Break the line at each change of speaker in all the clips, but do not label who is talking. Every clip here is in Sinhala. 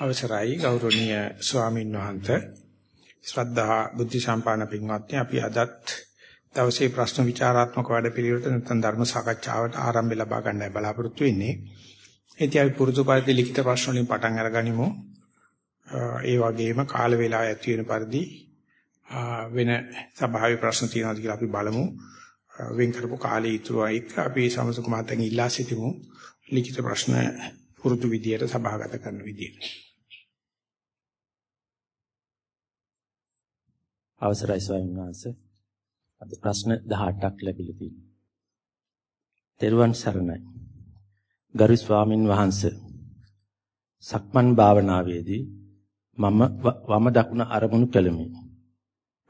අවසරයි ගෞරවනීය ස්වාමීන් වහන්සේ ශ්‍රද්ධා බුද්ධ සම්පන්න පින්වත්නි අපි අදත් දවසේ ප්‍රශ්න විචාරාත්මක වැඩපිළිවෙලට නැත්නම් ධර්ම සාකච්ඡාවට ආරම්භය ලබා ගන්නයි බලාපොරොත්තු වෙන්නේ. ඉතින් අපි පුරුදු පරිදි ලිඛිත ප්‍රශ්න වලින් පටන් අරගනිමු. ඒ වගේම කාල වේලාව ඇති වෙන පරිදි වෙන සභාවේ ප්‍රශ්න තියෙනවද කියලා අපි බලමු. වෙන් කරපු කාලේ ඉතුරු අයික අපි සමසක මාතෙන් ඉල්ලා සිටිමු. ලිඛිත ප්‍රශ්න පුරුදු විදියට සභාගත කරන විදියට.
අවසරයි ස්වාමීන් වහන්සේ. අද ප්‍රශ්න 18ක් ලැබිලා තියෙනවා. තෙරුවන් සරණයි. ගරු ස්වාමින් වහන්සේ. සක්මන් භාවනාවේදී මම වම දකුණ අරමුණු කළෙමි.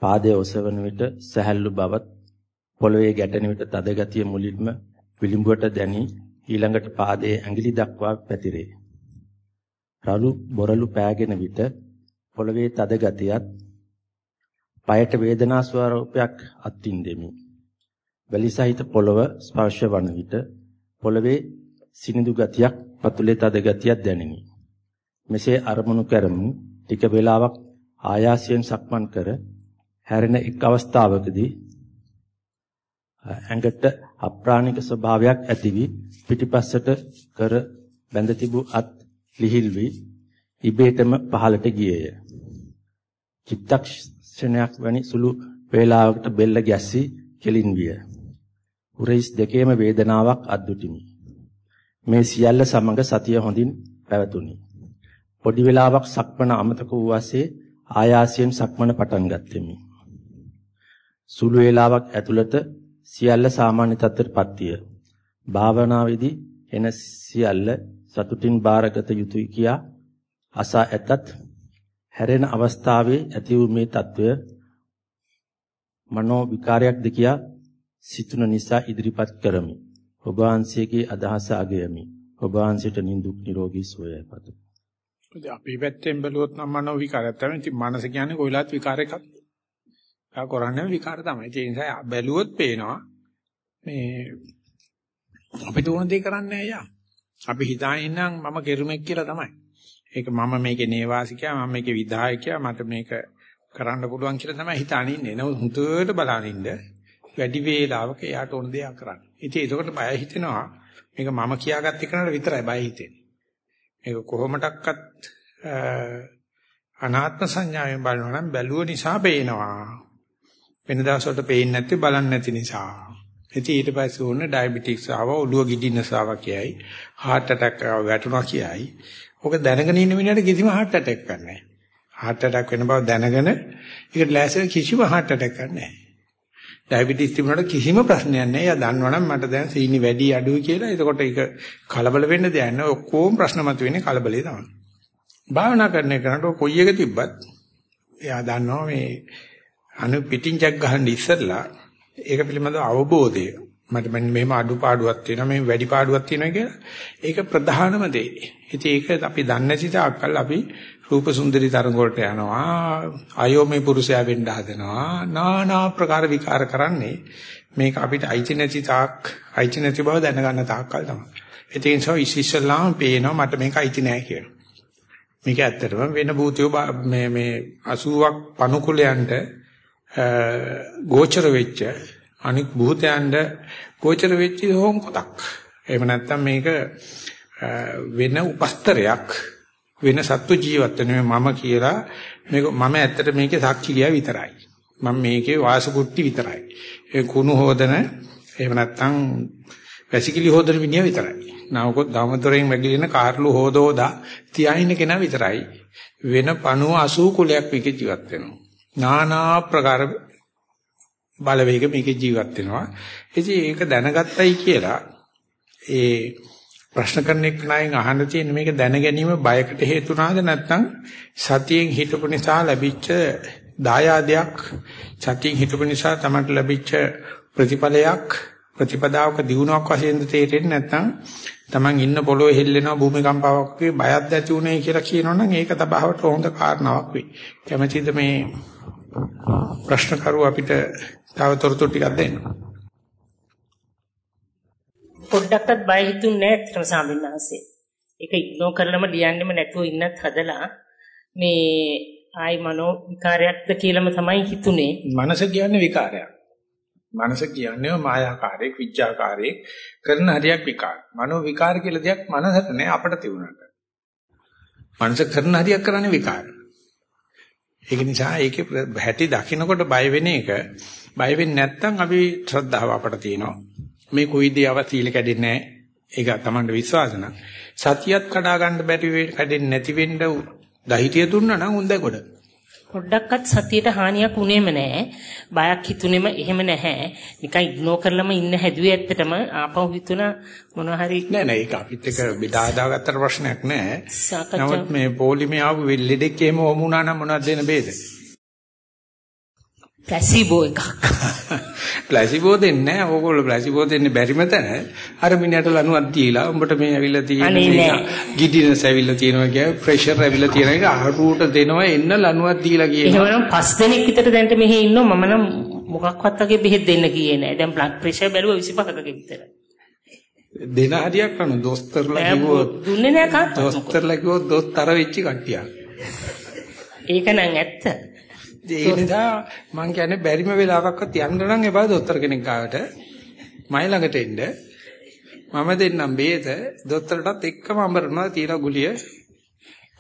පාදයේ ඔසවන විට සැහැල්ලු බවත් පොළවේ ගැටෙන විට තද ගතිය මුලින්ම විලිඹුවට දැනි ඊළඟට පාදයේ ඇඟිලි දක්වා පැතිරේ. රළු බොරළු පෑගෙන විට පොළවේ තද ගතියත් පයට වේදනා ස්වරූපයක් අත්විඳෙමි. වැලි සහිත පොළව ස්පර්ශ වන විට පොළවේ සිනිඳු ගතියක් පතුලේ තද ගතියක් දැනිනි. මෙසේ අරමුණු කරමු ටික වේලාවක් ආයාසයෙන් සක්මන් කර හැරෙන එක් අවස්ථාවකදී ඇඟට අප්‍රාණික ස්වභාවයක් ඇති වී පිටිපස්සට කර බැඳ තිබූ අත් ලිහිල් වී ඉබේටම පහළට ගියේය. චිත්තක්ෂණයක් වැනි සුළු වේලාවකට බෙල්ල ගැස්සී කෙලින් විය. උරහිස් දෙකේම වේදනාවක් අද්දුටිමි. මේ සියල්ල සමග සතිය හොඳින් පැවතුණි. පොඩි වේලාවක් සක්මන අමතක වූ වාසේ ආයාසයෙන් සක්මන පටන් ගත්ෙමි. සුළු වේලාවක් ඇතුළත සියල්ල සාමාන්‍ය තත්ත්වයටපත් විය. භාවනාවේදී එන සියල්ල සතුටින් බාරගත යුතුය කියා අසා ඇතත් හැරෙන අවස්ථාවේ ඇති වූ මේ తত্ত্বය මනෝ විකාරයක්ද කියා සිතුන නිසා ඉදිරිපත් කරමි. ඔබ වහන්සේගේ අදහස අගයමි. ඔබ වහන්සේට නිදුක් නිරෝගී සුවය පතමි.
අපි පැත්තෙන් බැලුවොත් නම් මනෝ විකාරයක් තමයි. ඉතින් මනස කියන්නේ කොයිලාත් විකාර එකක්. ආ කරන්නේ විකාර තමයි. ඒ නිසා බැලුවොත් පේනවා මේ අපි තෝරන දේ කරන්නේ අයියා. අපි හිතාගෙන නම් මම කෙරුමක් කියලා තමයි. ඒක මම මේකේ නේවාසිකයා මම මේකේ විධායකයා මට මේක කරන්න පුළුවන් කියලා තමයි හිතාගෙන ඉන්නේ. නමුත් හුදුවට බලන ඉන්න වැඩි වේලාවක එයාට ඕන දෙයක් කරන්න. ඉතින් ඒකට බය හිතෙනවා. මේක මම කියාගත්ත එකනට විතරයි බය හිතෙන්නේ. මේක කොහොමඩක්වත් අනාත්ම සංඥාවෙන් බලනවා නම් බැලුව නිසා පේනවා. වෙන දවසට පේන්නේ නැත්තේ බලන්නේ නැති නිසා. ඉතින් ඊට පස්සේ ඕන ඩයබටික්ස් ආවා ඔළුව ගිඩිනස් ආවා කියයි. heart attack ආවා වැටුණා කියයි. ඔක දැනගෙන ඉන්න මිනිහට කිසිම heart attack එකක් නැහැ. heart attack වෙන බව දැනගෙන ඒකට ලෑස්තිව කිසිම heart attack එකක් නැහැ. ඩයබටික්ස් තිබුණාට කිසිම ප්‍රශ්නයක් නැහැ. එයා දන්නවනම් මට දැන් සීනි වැඩි අඩුයි කියලා. එතකොට ඒක කලබල වෙන්න දෙයක් නැහැ. ඔක්කොම ප්‍රශ්න මතුවෙන්නේ කලබලේ තමයි. භාවනා කරන එකට කොයි එක තිබ්බත් එයා දන්නවා මේ අනු පිටින්චක් ගහන්න ඉස්සෙල්ලා ඒක පිළිබඳව අවබෝධය මට මෙන්න මෙහෙම අඩුපාඩුවක් තියෙනවා මේ වැඩි පාඩුවක් තියෙනවා කියලා ඒක ප්‍රධානම දේ. ඉතින් ඒක අපි දන්නේ නැති තාක්කල් අපි රූප සුන්දරි තරඟ වලට යනවා අයෝමේ පුරුෂයා වෙන්න හදනවා নানা ප්‍රකාර විකාර කරන්නේ මේක අපිට අයිති නැති තාක් අයිති නැති බව දැනගන්න තාක්කල් තමයි. ඒ නිසා ඉස්සෙල්ලාම පේනවා මට මේක අයිති නැහැ කියලා. මේක ඇත්තටම වෙන භූතයෝ මේ මේ 80ක් පණුකුලයන්ට ගෝචර වෙච්ච අනික් භූතයන්ට ගෝචර වෙච්ච හෝම් කොටක්. එහෙම නැත්නම් මේක වෙන උපස්තරයක් වෙන සත්ව ජීවත් නෙමෙයි මම කියලා මේක මම ඇත්තට මේකේ සක්කිලිය විතරයි. මම මේකේ වාසකුට්ටි විතරයි. ඒ කුණු හොදන එහෙම නැත්නම් වැසිකිලි හොදන මිනිහා විතරයි. නාවකොත් ධමතරෙන් වැගිලෙන කාර්ලු හොදෝදා තියාගෙන කෙනා විතරයි. වෙන පණුව 80 කුලයක් විකේ ජීවත් වෙනවා. නානා ප්‍රකාර බලවේග මේකේ ජීවත් වෙනවා. ඉතින් ඒක දැනගත්තයි කියලා ඒ ප්‍රශ්න කරන එක නයින් අහන්න තියෙන මේක දැන ගැනීම බයකට හේතුනාද නැත්නම් සතියෙන් හිතපු නිසා ලැබිච්ච දායාදයක් සතියෙන් හිතපු නිසා තමයි ලැබිච්ච ප්‍රතිඵලයක් ප්‍රතිපදාවක දිනුවක් වශයෙන් තේරෙන්නේ නැත්නම් Taman ඉන්න පොළොවේ හෙල්ලෙනවා භූමිකම්පාවක් වගේ බයක් ඇති උනේ කියලා කියනවනම් ඒක තබාවට හොඳ කාරණාවක් වෙයි. කැමැතිද මේ ප්‍රශ්න කරුව අපිට තව තොරතුරු ටිකක් දෙන්න.
පොඩ්ඩක්වත් බය හිතුන්නේ නැහැ අත්‍තර ස්වාමීන් වහන්සේ. ඒක ඉග්නෝ කරලම ලියන්නෙම නැතුව ඉන්නත් හදලා මේ ආයි මනෝ විකාරයක්ද කියලාම තමයි හිතුනේ.
මනස කියන්නේ විකාරයක්. මනස කියන්නේ මායාකාරයක්, විඥාකාරයක් කරන හරියක් විකාර. මනෝ විකාර කියලා දෙයක් මනසට නෑ අපට තිබුණාට. මනස කරන හරියක් කරන්නේ විකාර. ඒක නිසා ඒකේ හැටි දකින්නකොට බය වෙන එක බය වෙන්නේ නැත්නම් අපි ශ්‍රද්ධාව අපට තියෙනවා. මේ කොයි දේව සීල කැඩෙන්නේ නැහැ. ඒක Tamanට විශ්වාස නම් සතියත් කඩා ගන්න බැරි කැඩෙන්නේ නැති වෙන්න දහිතිය දුන්නා නම් හොඳයි කොට.
පොඩ්ඩක්වත් සතියට හානියක් උනේම නැහැ. බයක් හිතුනේම එහෙම නැහැ. නිකන් ඉග්නෝ කරලම ඉන්න හැදුවේ ඇත්තටම ආපහු හිතුණා මොනවා හරි
නෑ නෑ ඒක අපිත් එක බෙදා හදාගත්තට ප්‍රශ්නයක් නෑ. නමුත් මේ පොලිමේ ආපු ලෙඩෙක් එහෙම වමුණා නම් මොනවද දෙන බේද?
ප්ලාසිබෝ එකක්.
ප්ලාසිබෝ දෙන්නේ නැහැ. ඕගොල්ලෝ ප්ලාසිබෝ දෙන්නේ බැරිම තැන. අර මිනිහට ලණුවක් දීලා උඹට මේ ඇවිල්ලා තියෙන ගිඩිනස් ඇවිල්ලා තියෙනවා කිය ප්‍රෙෂර් ඇවිල්ලා තියෙන එක අහරුවට දෙනවා එන්න ලණුවක් දීලා කියනවා.
එහෙමනම් පස් දෙනෙක් විතර දැන්ට මෙහි ඉන්නවා මම නම් මොකක්වත් වගේ බෙහෙත් දෙන්න ගියේ නැහැ. දැන් බ්ලඩ් ප්‍රෙෂර් බැලුවා 25ක විතර.
දෙන හරියක් කනු දොස්තරලා කිව්වොත්
දුන්නේ නැහැ කාත්.
දොස්තරලා කිව්වොත් දොස්තර වෙච්ච කට්ටියක්.
ඒක නම් ඇත්ත.
ඒ නිසා මම කියන්නේ බැරිම වෙලාවකත් යන්න නම් එපා දොස්තර කෙනෙක් ගාවට. මයි ළඟට එන්න. මම දෙන්නම් බේත දොස්තරටත් එක්කම අඹරනවා තියලා ගුලිය.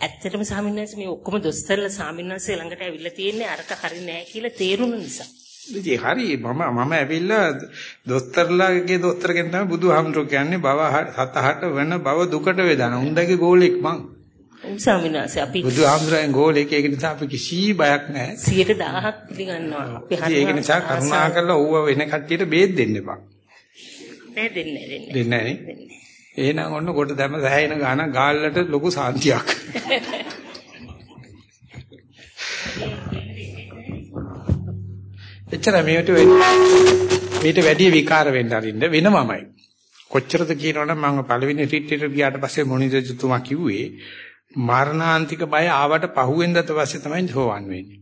ඇත්තටම ස්වාමින්වහන්සේ මේ ඔක්කොම දොස්තරලා ස්වාමින්වහන්සේ ළඟට ඇවිල්ලා තියෙන්නේ අරක හරි නෑ කියලා තේරුණ නිසා.
ඉතින් හරි මම මම ඇවිල්ලා දොස්තරලාගේ දොස්තර කෙනෙක් තමයි බුදුහාමුදුරුවෝ කියන්නේ භව සතහට වෙන භව දුකට වේදන. උන්දගේ ගෝලෙක් මං.
ස්වාමීන් වහන්සේ අපි
බුදුහාමුදුරන් ගෝලෙක් ඒක නිසා අපි කිසි බයක් නැහැ.
100%ක් පිළිගන්නවා අපි
හරියට ඒක නිසා කරුණා කරලා ඌව වෙන කට්ටියට බේත් දෙන්න එපා.
නෑ දෙන්නේ දෙන්නේ.
දෙන්නේ නැහැ එහෙනම් ඔන්න කොට දැම සෑහෙන ගාන ගාල්ලට ලොකු සාන්තියක්. එච්චර මේකට මේට වැඩි විකාර වෙන්න අරින්න වෙනමමයි. කොච්චරද කියනවනම් මම පළවෙනි රිට්‍රීට් ගියාට පස්සේ මොනිදජතුමා කිව්වේ මරණාන්තික බය ආවට පහුවෙන්දට පස්සේ තමයි සෝවන් වෙන්නේ.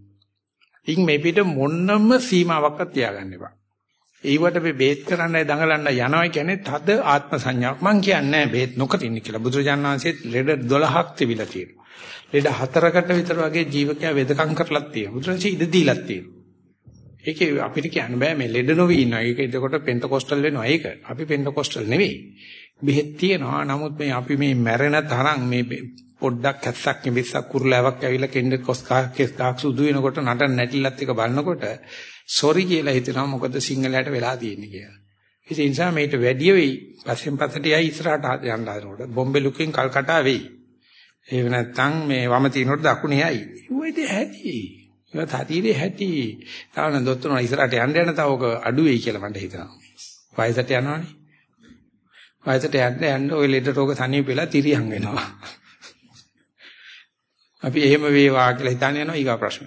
ඉතින් මේ පිට මොන්නම සීමාවක්වත් තියාගන්න එපා. ඒවට මේ බේත් කරන්නයි දඟලන්න යනවා කියන්නේ තද ආත්ම සංඥාවක්. මං කියන්නේ බේත් නොකර ඉන්න කියලා. බුදුරජාණන් වහන්සේත් ලෙඩ 12ක් තිබිලා තියෙනවා. ලෙඩ හතරකට විතර වගේ ජීවකයා වෙදකම් කරලත් තියෙනවා. බුදුරජාණන් ඉඳ දීලත් තියෙනවා. ඒකේ අපිට කියන්න බෑ මේ ලෙඩ නොවි ඉන්නවා. ඒක එතකොට පෙන්තකොස්ටල් වෙනවා ඒක. අපි පෙන්තකොස්ටල් නෙවෙයි. බෙහෙත් තියෙනවා. නමුත් මේ අපි මේ මැරෙන තරම් මේ පොඩ්ඩක් ඇස්සක් නිවිස්සක් කුරුලාවක් ඇවිල්ලා කෙන්ද කොස් කාක්කස් කාක් සුදු වෙනකොට නටන නැටිලත් එක බලනකොට සෝරි කියලා හිතනවා මොකද සිංහලයට වෙලා තියෙන්නේ කියලා. ඒ නිසා මේට වැඩි වෙයි පස්සෙන් පස්සට යයි ඉස්සරහට යන්න හදනකොට බොම්බේ ලුකින් කල්කටා වෙයි. ඒක නැත්තම් මේ වම තිනකොට දකුණේ යයි. ඌයිද හැටි. ඒක තතිරේ හැටි. තාවන දොස්තර ඉස්සරහට යන්න යන තව ඔක අඩු වෙයි කියලා මට හිතෙනවා. වයසට යනවනේ. වයසට යන්න යන්න ওই ලෙඩ රෝග තනිය වෙලා තිරියන් වෙනවා. අපි එහෙම වේවා කියලා හිතන්න යනවා ඊගා ප්‍රශ්න.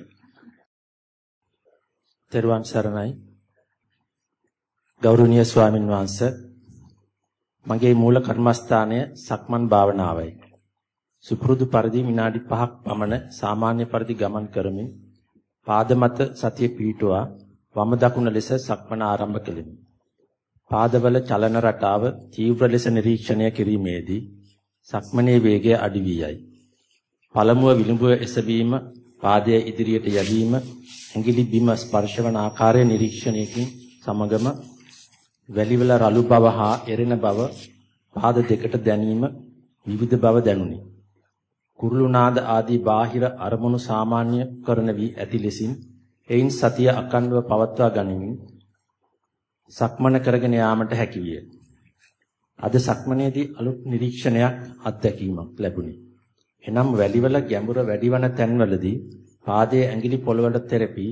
තෙරුවන් සරණයි. ගෞරවනීය ස්වාමින් වහන්සේ මගේ මූල කර්මස්ථානය සක්මන් භාවනාවයි. සුපුරුදු පරිදි විනාඩි 5ක් පමණ සාමාන්‍ය පරිදි ගමන් කරමින් පාද මත සතිය පිහිටුවා වම දකුණ ලෙස සක්මන ආරම්භ කෙලිමි. පාදවල චලන රටාව තීව්‍ර ලෙස නිරීක්ෂණය කිරීමේදී සක්මනේ වේගය අඩු වී යයි. පළමුව විලුඹුව එසවීම, පාදයේ ඉදිරියට යැවීම, ඇඟිලි බිම ස්පර්ශවන ආකාරය නිරීක්ෂණයකින් සමගම වැලිවල රළු බව හා එරෙන බව පාද දෙකට දැනීම විවිධ බව දැනුනි. කුරුළු නාද ආදී බාහිර අරමුණු සාමාන්‍ය කරන වී ඇති ලෙසින් එයින් සතිය අකණ්ඩව පවත්වා ගනිමින් සක්මන කරගෙන යාමට හැකියිය. අද සක්මනේදී අලුත් නිරීක්ෂණයක් අත්දැකීමක් ලැබුණි. එනම් වැලිවල ගැඹුර වැඩිවන තැන්වලදී පාදයේ ඇඟිලි පොළවට තෙරපි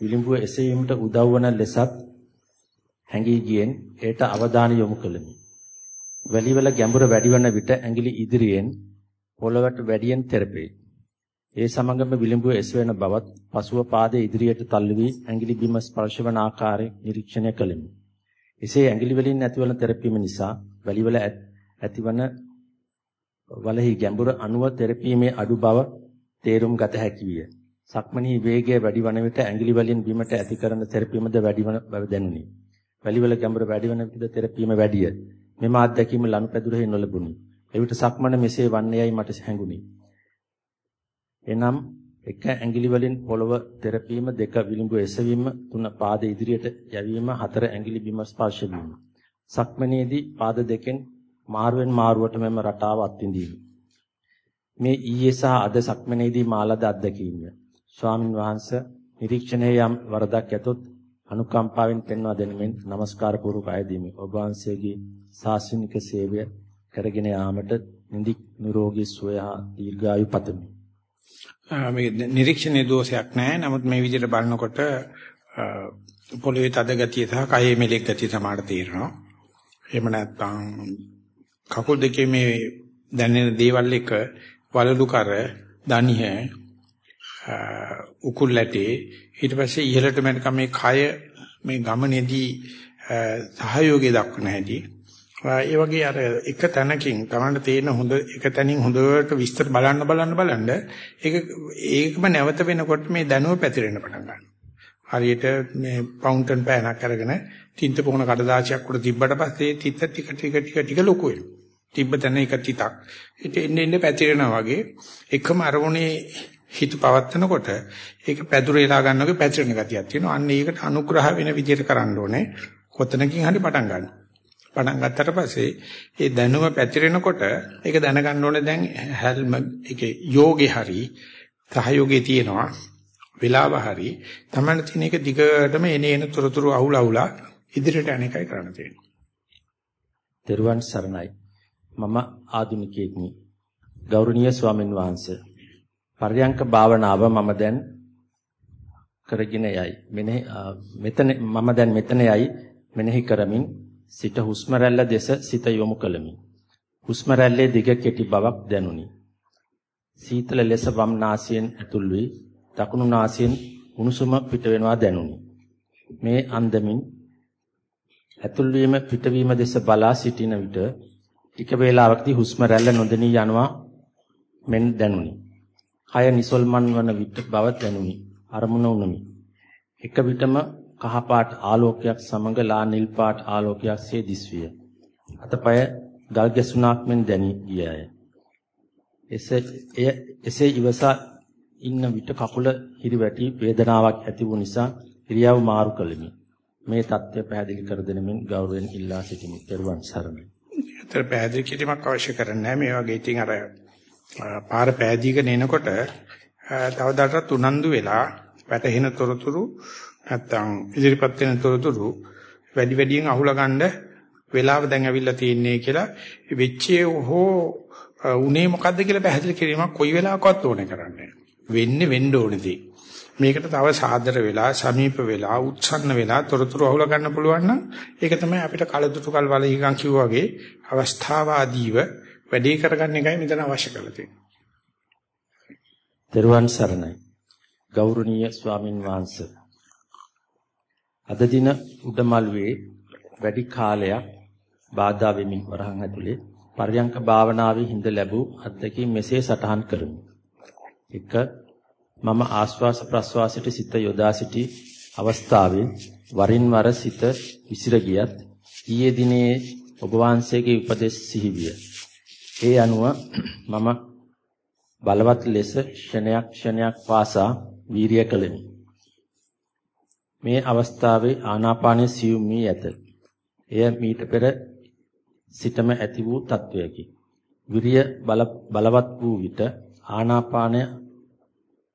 විලිඹුව එසවීමට උදව් වන ලෙසත් හැඟී ගියෙන් ඒට අවධානය යොමු කළෙමි. වැලිවල ගැඹුර වැඩිවන විට ඇඟිලි ඉදිරියෙන් පොළවට වැඩියෙන් තෙරපේ. ඒ සමගම විලිඹුව එසවෙන බවත් පසුව පාදයේ ඉදිරියට තල්ලු වී ඇඟිලි බිම ස්පර්ශවන ආකාරය නිරීක්ෂණය කළෙමි. එසේ ඇඟිලි වලින් ඇතිවන තෙරපීම නිසා වැලිවල ඇතිවන වලෙහි ගැඹුර අණුව තෙරපීමේ අඩු බව තේරුම් ගත හැකි විය. සක්මණී වේගය වැඩි වන විට ඇඟිලි වලින් බිමට ඇති කරන තෙරපීමද වැඩි වන බව දැනුනි. වැලිවල ගැඹුර වැඩි වන විට තෙරපීම වැඩිය. මෙම අත්දැකීම ලනුපැදුරෙහි නොලබුණි. එවිට සක්මන මෙසේ වන්නේයයි මට හැඟුණි. එනම් එක ඇඟිලි වලින් පොළව තෙරපීම දෙක විලුඹු එසවීම තුන පාද ඉදිරියට යැවීම හතර ඇඟිලි බිම ස්පර්ශ වීම. සක්මනේදී පාද දෙකෙන් මාරුවෙන් මාරුවට මෙම රටාව අත්විඳීම. මේ ඊයේ සහ අද සක්මනේදී මාලද අත්දැකීම. ස්වාමින් වහන්සේ නිරීක්ෂණයේ යම් වරදක් ඇතොත් අනුකම්පාවෙන් පෙන්වා දෙනමින් নমස්කාර පූර්වක අයදීමි. ඔබ වහන්සේගේ ශාසනික සේවය කරගෙන යාමට නිදි නිරෝගී සුවය හා දීර්ඝායු පතමි.
මේ නිරීක්ෂණයේ දෝෂයක් නැහැ. නමුත් මේ විදිහට බලනකොට පොළවේ තද ගතිය සහ කයේ මෙලෙක් ගතිය සමාඩ තේරෙනවා. එහෙම නැත්නම් කකුල් දෙකේ මේ දැනෙන දේවල් එක වලලු කර, දණිහ, උකුල් ඇටේ ඊට පස්සේ ඉහළට මැනකම මේ කය මේ ගමනේදී සහයෝගය දක්වන හැටි ඒ වගේ අර එක තැනකින් තමන්ට තේරෙන හොඳ එක තැනින් හොඳට විස්තර බලන්න බලන්න බලන්න ඒක ඒකම නැවත වෙනකොට මේ දැනුව පැතිරෙන්න පටන් ගන්නවා. හරියට මේ ෆවුන්ටන් පෑනක් අරගෙන තින්ත පොහන කඩදාසියක් උඩ තිබ්බට පස්සේ තිත්ත ටික ටික ටික ටික ලොකු වෙනවා. තිබ්බ තැන එක තිතක්. ඒක එන්නේ එන්නේ පැතිරෙනවා වගේ එකම අරමුණේ හිත පවත්නකොට ඒක පැදුරේලා ගන්නකොට පැතිරෙන ගතියක් තියෙනවා. අන්න ඒකට අනුග්‍රහ වෙන විදිහට කරන්න ඕනේ. කොතනකින් හරි පටන් ගන්න. පටන් ගත්තට පස්සේ ඒ දැනුම පැතිරෙනකොට ඒක දැනගන්න ඕනේ දැන් හැල්ම ඒකේ යෝගේ හරි සහයෝගේ තියෙනවා වෙලාව හරි තමයි තියෙන එක දිගටම එන එන තොරතුරු අහුල අහුලා ඉදිරියට යන එකයි කරන්න තියෙන්නේ.
දේරුවන් සරණයි. මම ආධුනිකයෙක්නි. ගෞරවනීය ස්වාමින් වහන්සේ. පර්යංක භාවනාව මම දැන් කරගෙන යයි. මෙනෙහි මෙතන මම දැන් මෙතන යයි මෙනෙහි කරමින් සිත හුස්ම රැල්ල දෙස සිත යොමු කළමි. හුස්ම රැල්ලේ දිග කෙටි බවක් දැනුනි. සීතල ලෙස වම් නාසයෙන් ඇතුල් වී දකුණු නාසයෙන් උණුසුම පිට වෙනවා දැනුනි. මේ අන්දමින් ඇතුල් වීම පිටවීම දෙස බලා සිටින විට ටික වේලාවකදී හුස්ම රැල්ල නොදෙනී යනවා මෙන් දැනුනි. කය නිසල්මන් වන විට බව දැනුනි. අරමුණ උනමි. එක විටම කහ පාට ආලෝකයක් සමග ලා නිල් පාට ආලෝකයක් සේ දිස්විය. අතපය ගල් ගැසුණක් මෙන් දැනී ගියය. එසේ එය එසේ ඉවසා ඉන්න විට කකුල හිරිවැටි වේදනාවක් ඇති වූ නිසා ඉරියව් මාරු කළෙමි. මේ தත්ත්වය පැහැදිලි කර දෙනමින් ගෞරවයෙන් ඉල්ලා සිටිමි. පෙරවන් සරණයි.
ඒතර පැහැදිලි කිරීමක් අවශ්‍ය කරන්නේ මේ වගේ ඉතින් අර පාර පෑදීගෙන එනකොට තවදාටත් උනන්දු වෙලා වැටහෙන තොරතුරු නැත්තම් ඉදිරිපත් වෙන තොරතුරු වැඩි වැඩියෙන් අහුලා ගන්න වෙලාව දැන් ඇවිල්ලා තියෙන්නේ කියලා වෙච්චේ හෝ උනේ මොකද්ද කියලා පැහැදිලි කිරීමක් කොයි වෙලාවකවත් ඕනේ කරන්නේ වෙන්නේ වෙන්න ඕනේදී මේකට තව සාදර වෙලා සමීප වෙලා උත්සන්න වෙලා තොරතුරු අහුලා ගන්න පුළුවන් නම් ඒක තමයි අපිට කලදුතු කල් වල ඊගන් කිව්වා වගේ අවස්ථාවාදීව වැඩේ කරගන්න එකයි මෙතන අවශ්‍ය කරලා තියෙන්නේ.
දරුවන් සරණයි. ගෞරවනීය ස්වාමින් වහන්සේ අද දින උඩමල්ුවේ වැඩි කාලයක් බාධා වෙමින් වරහන් ඇතුලේ පර්යංක භාවනාවේ හිඳ ලැබූ අත්දැකීම් මෙසේ සටහන් කරමි. 1. මම ආශ්වාස ප්‍රශ්වාසයට සිත යොදා සිටි අවස්ථාවේ වරින් වර සිත විසිර ගියත් ඊයේ දිනේ ඔබ වහන්සේගේ උපදෙස් සිහිවිය. ඒ අනුව මම බලවත් ලෙස ක්ෂණයක් ක්ෂණයක් වාසා වීරිය කළෙමි. මේ අවස්ථාවේ ආනාපානය සියුම් වී ඇත. එය මීට පෙර සිටම ඇති වූ තත්වයකි. විරිය බලවත් වූ විට ආනාපානය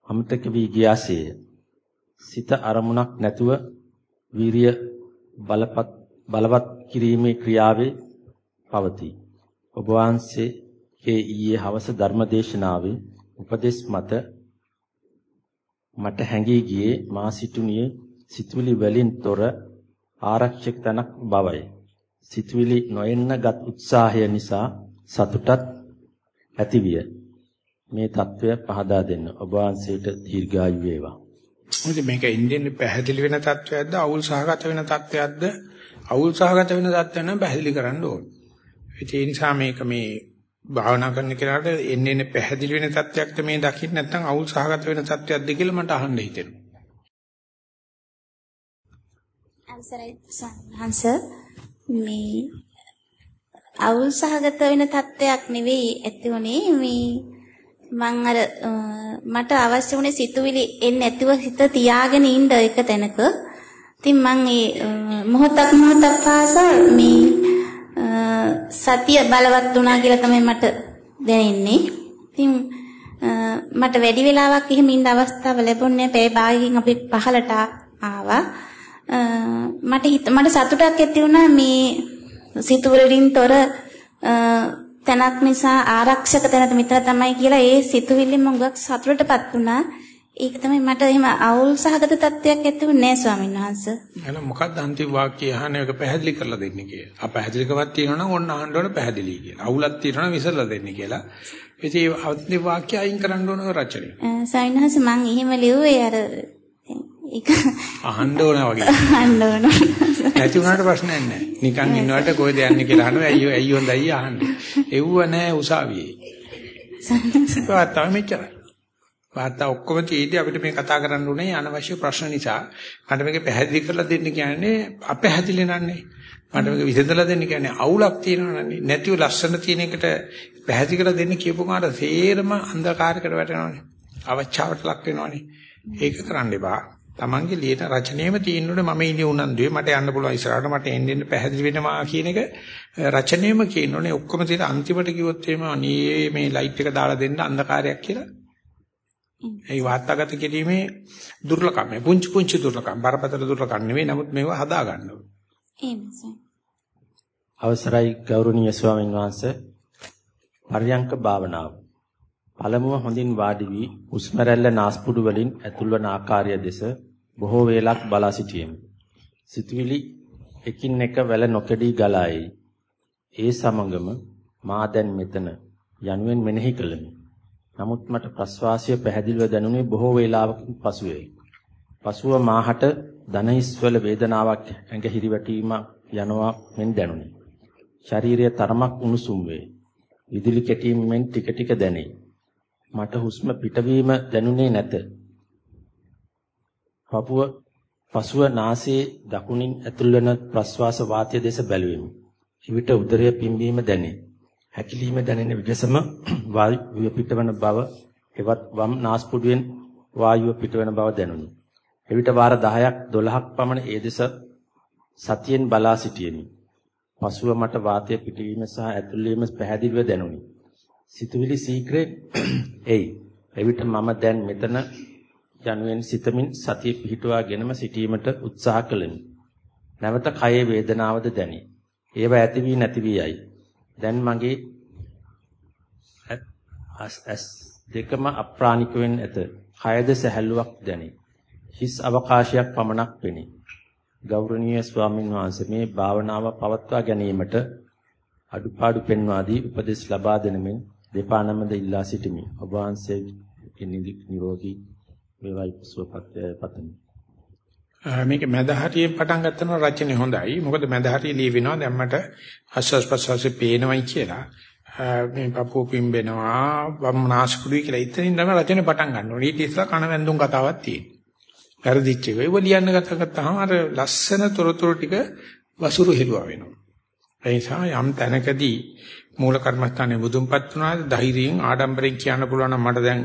අමතක වී ගියාසේය. සිත අරමුණක් නැතුව විරිය බලපත් බලවත් කිරීමේ ක්‍රියාවේ පවතී. ඔබ වහන්සේගේ ඊයේ හවස ධර්මදේශනාවේ උපදේශ මත මට හැඟී ගියේ මා සිටුනියේ සිතුවිලි වලින් තොර ආරක්ෂක තනක් බවයි. සිතුවිලි නොඑන්නගත් උත්සාහය නිසා සතුටත් ඇතිවිය. මේ తත්වය පහදා දෙන්න ඔබ වහන්සේට දීර්ඝායු වේවා.
මොකද මේක ඉන්දියන් පැහැදිලි වෙන තත්වයක්ද අවුල් සහගත වෙන තත්වයක්ද අවුල් සහගත වෙන තත්ත්ව නම් පැහැදිලි කරන්න ඕනේ. ඒ නිසා මේක මේ භාවනා කරන කෙනාට එන්නේ පැහැදිලි වෙන තත්වයක්ද මේ දකින්න නැත්නම් අවුල් සහගත වෙන තත්වයක්ද කියලා මට අහන්න හිතෙනවා.
අවසරයි සංහංශ මේ අවුල් සහගත වෙන තත්ත්වයක් නෙවෙයි ඇති උනේ මේ මං අර මට අවශ්‍ය වුණේ සිතුවිලි එන්නේ නැතුව හිත තියාගෙන ඉන්න එක තැනක. ඉතින් මං ඒ මොහොතක් මොහොතක් පාසා මේ සතිය බලවත් වුණා කියලා තමයි මට දැනෙන්නේ. ඉතින් මට වැඩි වෙලාවක් එහෙම ඉන්න අවස්ථාව ලැබුණේ නැහැ. පැය භාගයකින් අපි පහලට ආවා. මට හිත මට සතුටක් ඇති වුණා මේ සිතුවිලින් තොර තැනක් නිසා ආරක්ෂක තැනට මෙතන තමයි කියලා ඒ සිතුවිල්ලෙන් මම ගොඩක් සතුටටපත් වුණා. ඒක තමයි මට එහෙම අවුල් සහගත තත්ත්වයක් ඇති වුණේ නැහැ ස්වාමීන් වහන්සේ.
එහෙනම් මොකක්ද අන්තිම වාක්‍යය අහන්නේ ඒක පැහැදිලි කරලා දෙන්නේ කියලා. ආ පැහැදිලිකමක් තියෙනවා නම් ඕන්න අහන්න ඕන පැහැදිලි කියලා. අවුලක් තියෙනවා නම් විසරලා දෙන්නේ කියලා. ඉතින් අන්තිම වාක්‍යය අයින් කරන්න ඕන රචනය.
ස්වාමීන් වහන්සේ මම එහෙම ලිව්වේ අර ඒක
අහන්න ඕන වගේ.
අහන්න ඕන.
නැති වුණාට ප්‍රශ්නයක් නැහැ. නිකන් ඉන්නවට කොහෙද යන්නේ කියලා අහනවා. ඇයි ඇයි හොඳයි අහන්නේ. එව්ව නැහැ උසාවියේ. වාතාව මෙච්චරයි. වාතා ඔක්කොම තියෙද්දි අපිට මේ කතා කරන්න උනේ අනවශ්‍ය ප්‍රශ්න නිසා. මට මේක පැහැදිලි කරලා දෙන්න කියන්නේ අපැහැදිලි නන්නේ. මට මේක විසඳලා දෙන්න කියන්නේ අවුලක් තියෙනවා නන්නේ. නැතිව ලස්සන තියෙන එකට පැහැදිලි කරලා දෙන්න කියපු කාට සේරම අන්ධකාරයකට වැටෙනවනේ. අවචාවට ලක් වෙනවනේ. ඒක කරන්න එපා. Tamange ලියන රචනයේම තියෙනුනේ මම ඉන්නේ උනන්දුවේ මට යන්න පුළුවන් ඉස්සරහට මට එන්න එන්න පැහැදිලි වෙනවා කියන එක රචනයේම කියනෝනේ. ඔක්කොම තියෙන අන්තිමට කිව්වොත් එහෙම අනේ මේ ලයිට් එක දාලා දෙන්න අන්ධකාරයක් කියලා. ඒ වාර්තාගත කිරීමේ දුර්ලභම පුංචි පුංචි දුර්ලභම් බරපතල දුර්ලභම් නෙවෙයි. නමුත් මේවා හදා ගන්න ඕනේ.
අවසරයි ගෞරවනීය ස්වාමීන් වහන්සේ. පර්යංක භාවනාව පළමුව හොඳින් වාඩි වී හුස්ම රැල්ල නාස්පුඩු වලින් ඇතුල්වන ආකාරය දෙස බොහෝ වේලක් බලා සිටියෙමි. සිතුවිලි එකින් එක වැල නොකඩී ගලායි. ඒ සමගම මා දැන් මෙතන යනුවෙන් මෙනෙහි කළෙමි. නමුත් මට ප්‍රස්වාසය පැහැදිලිව දැනුනේ බොහෝ වේලාවකින් පසුවයි. පසුව මාහට දනහිස්වල වේදනාවක් ඇඟ හිරිවැටීම යනවා මෙන් දැනුනි. ශරීරය තරමක් උණුසුම් වේ. විදුලි කැටීම් මෙන් ටික ටික දැනේ. මට හුස්ම පිටවීම දැනුනේ නැත. පපුව පසුව නාසයේ දකුණින් ඇතුල්වන ප්‍රස්වාස වාතය දෙස බැලුවෙමි. එවිට උදරය පිම්බීම දැනේ. හැකිලිම දැනෙන විගසම වායුව පිටවන බව එවත් වම් නාස්පුඩුවෙන් වායුව පිටවන බව දැනුනි. එවිට වාර 10ක් 12ක් පමණ ඒ දෙස සතියෙන් බලා සිටියෙමි. පසුව මට වාතය පිටවීම සහ ඇතුල්වීම පැහැදිලිව දැනුනි. සිතුවිලි සීක්‍රේ එයි. එවිට මම දැන් මෙතන යනුවෙන් සිතමින් සතිය පිහිටුවාගෙනම සිටීමට උත්සාහ කළෙමි. නැවත කයේ වේදනාවද දැනේ. ඒව ඇති වී නැති වී යයි. දැන් මගේ ඇස් දෙකම අප්‍රාණික වෙන්න ඇත. කයද සැහැල්ලුවක් දැනේ. හිස් අවකාශයක් පමණක් පෙනේ. ගෞරවනීය ස්වාමින් වහන්සේ මේ භාවනාව පවත්වා ගැනීමට අඩුපාඩු පෙන්වා දී උපදෙස් ලබා දෙනමින් දෙපා නමද ඉල්ලා සිටිමි. ඔබ වහන්සේගේ නිරෝගී වේවායි සුවපත් පතමි.
මේක මැද හරියෙන් පටන් ගත්තම රචනය හොඳයි. මොකද මැද හරිය ලියවෙනවා දැන් මට ආස්වාස් ප්‍රසවාසෙ පේනවයි කියලා. මේ පපුව පිම්බෙනවා වම්නාස්කුඩුයි කියලා ඉතින් තමයි රචනය පටන් ගන්න ඕනේ. ඊට ඉස්සලා කන වැන්දුම් කතාවක් තියෙනවා. වැරදිච්ච එක. ඒව ලියන්න ගත්තම අර ලස්සන තොරතුරු ටික වසුරු හෙළුවා වෙනවා. ඒ නිසා යම් තැනකදී මූල කර්මස්ථානේ මුදුන්පත් වුණාද ධෛර්යයෙන් ආඩම්බරෙන් කියන්න පුළුවන් නම් මට දැන්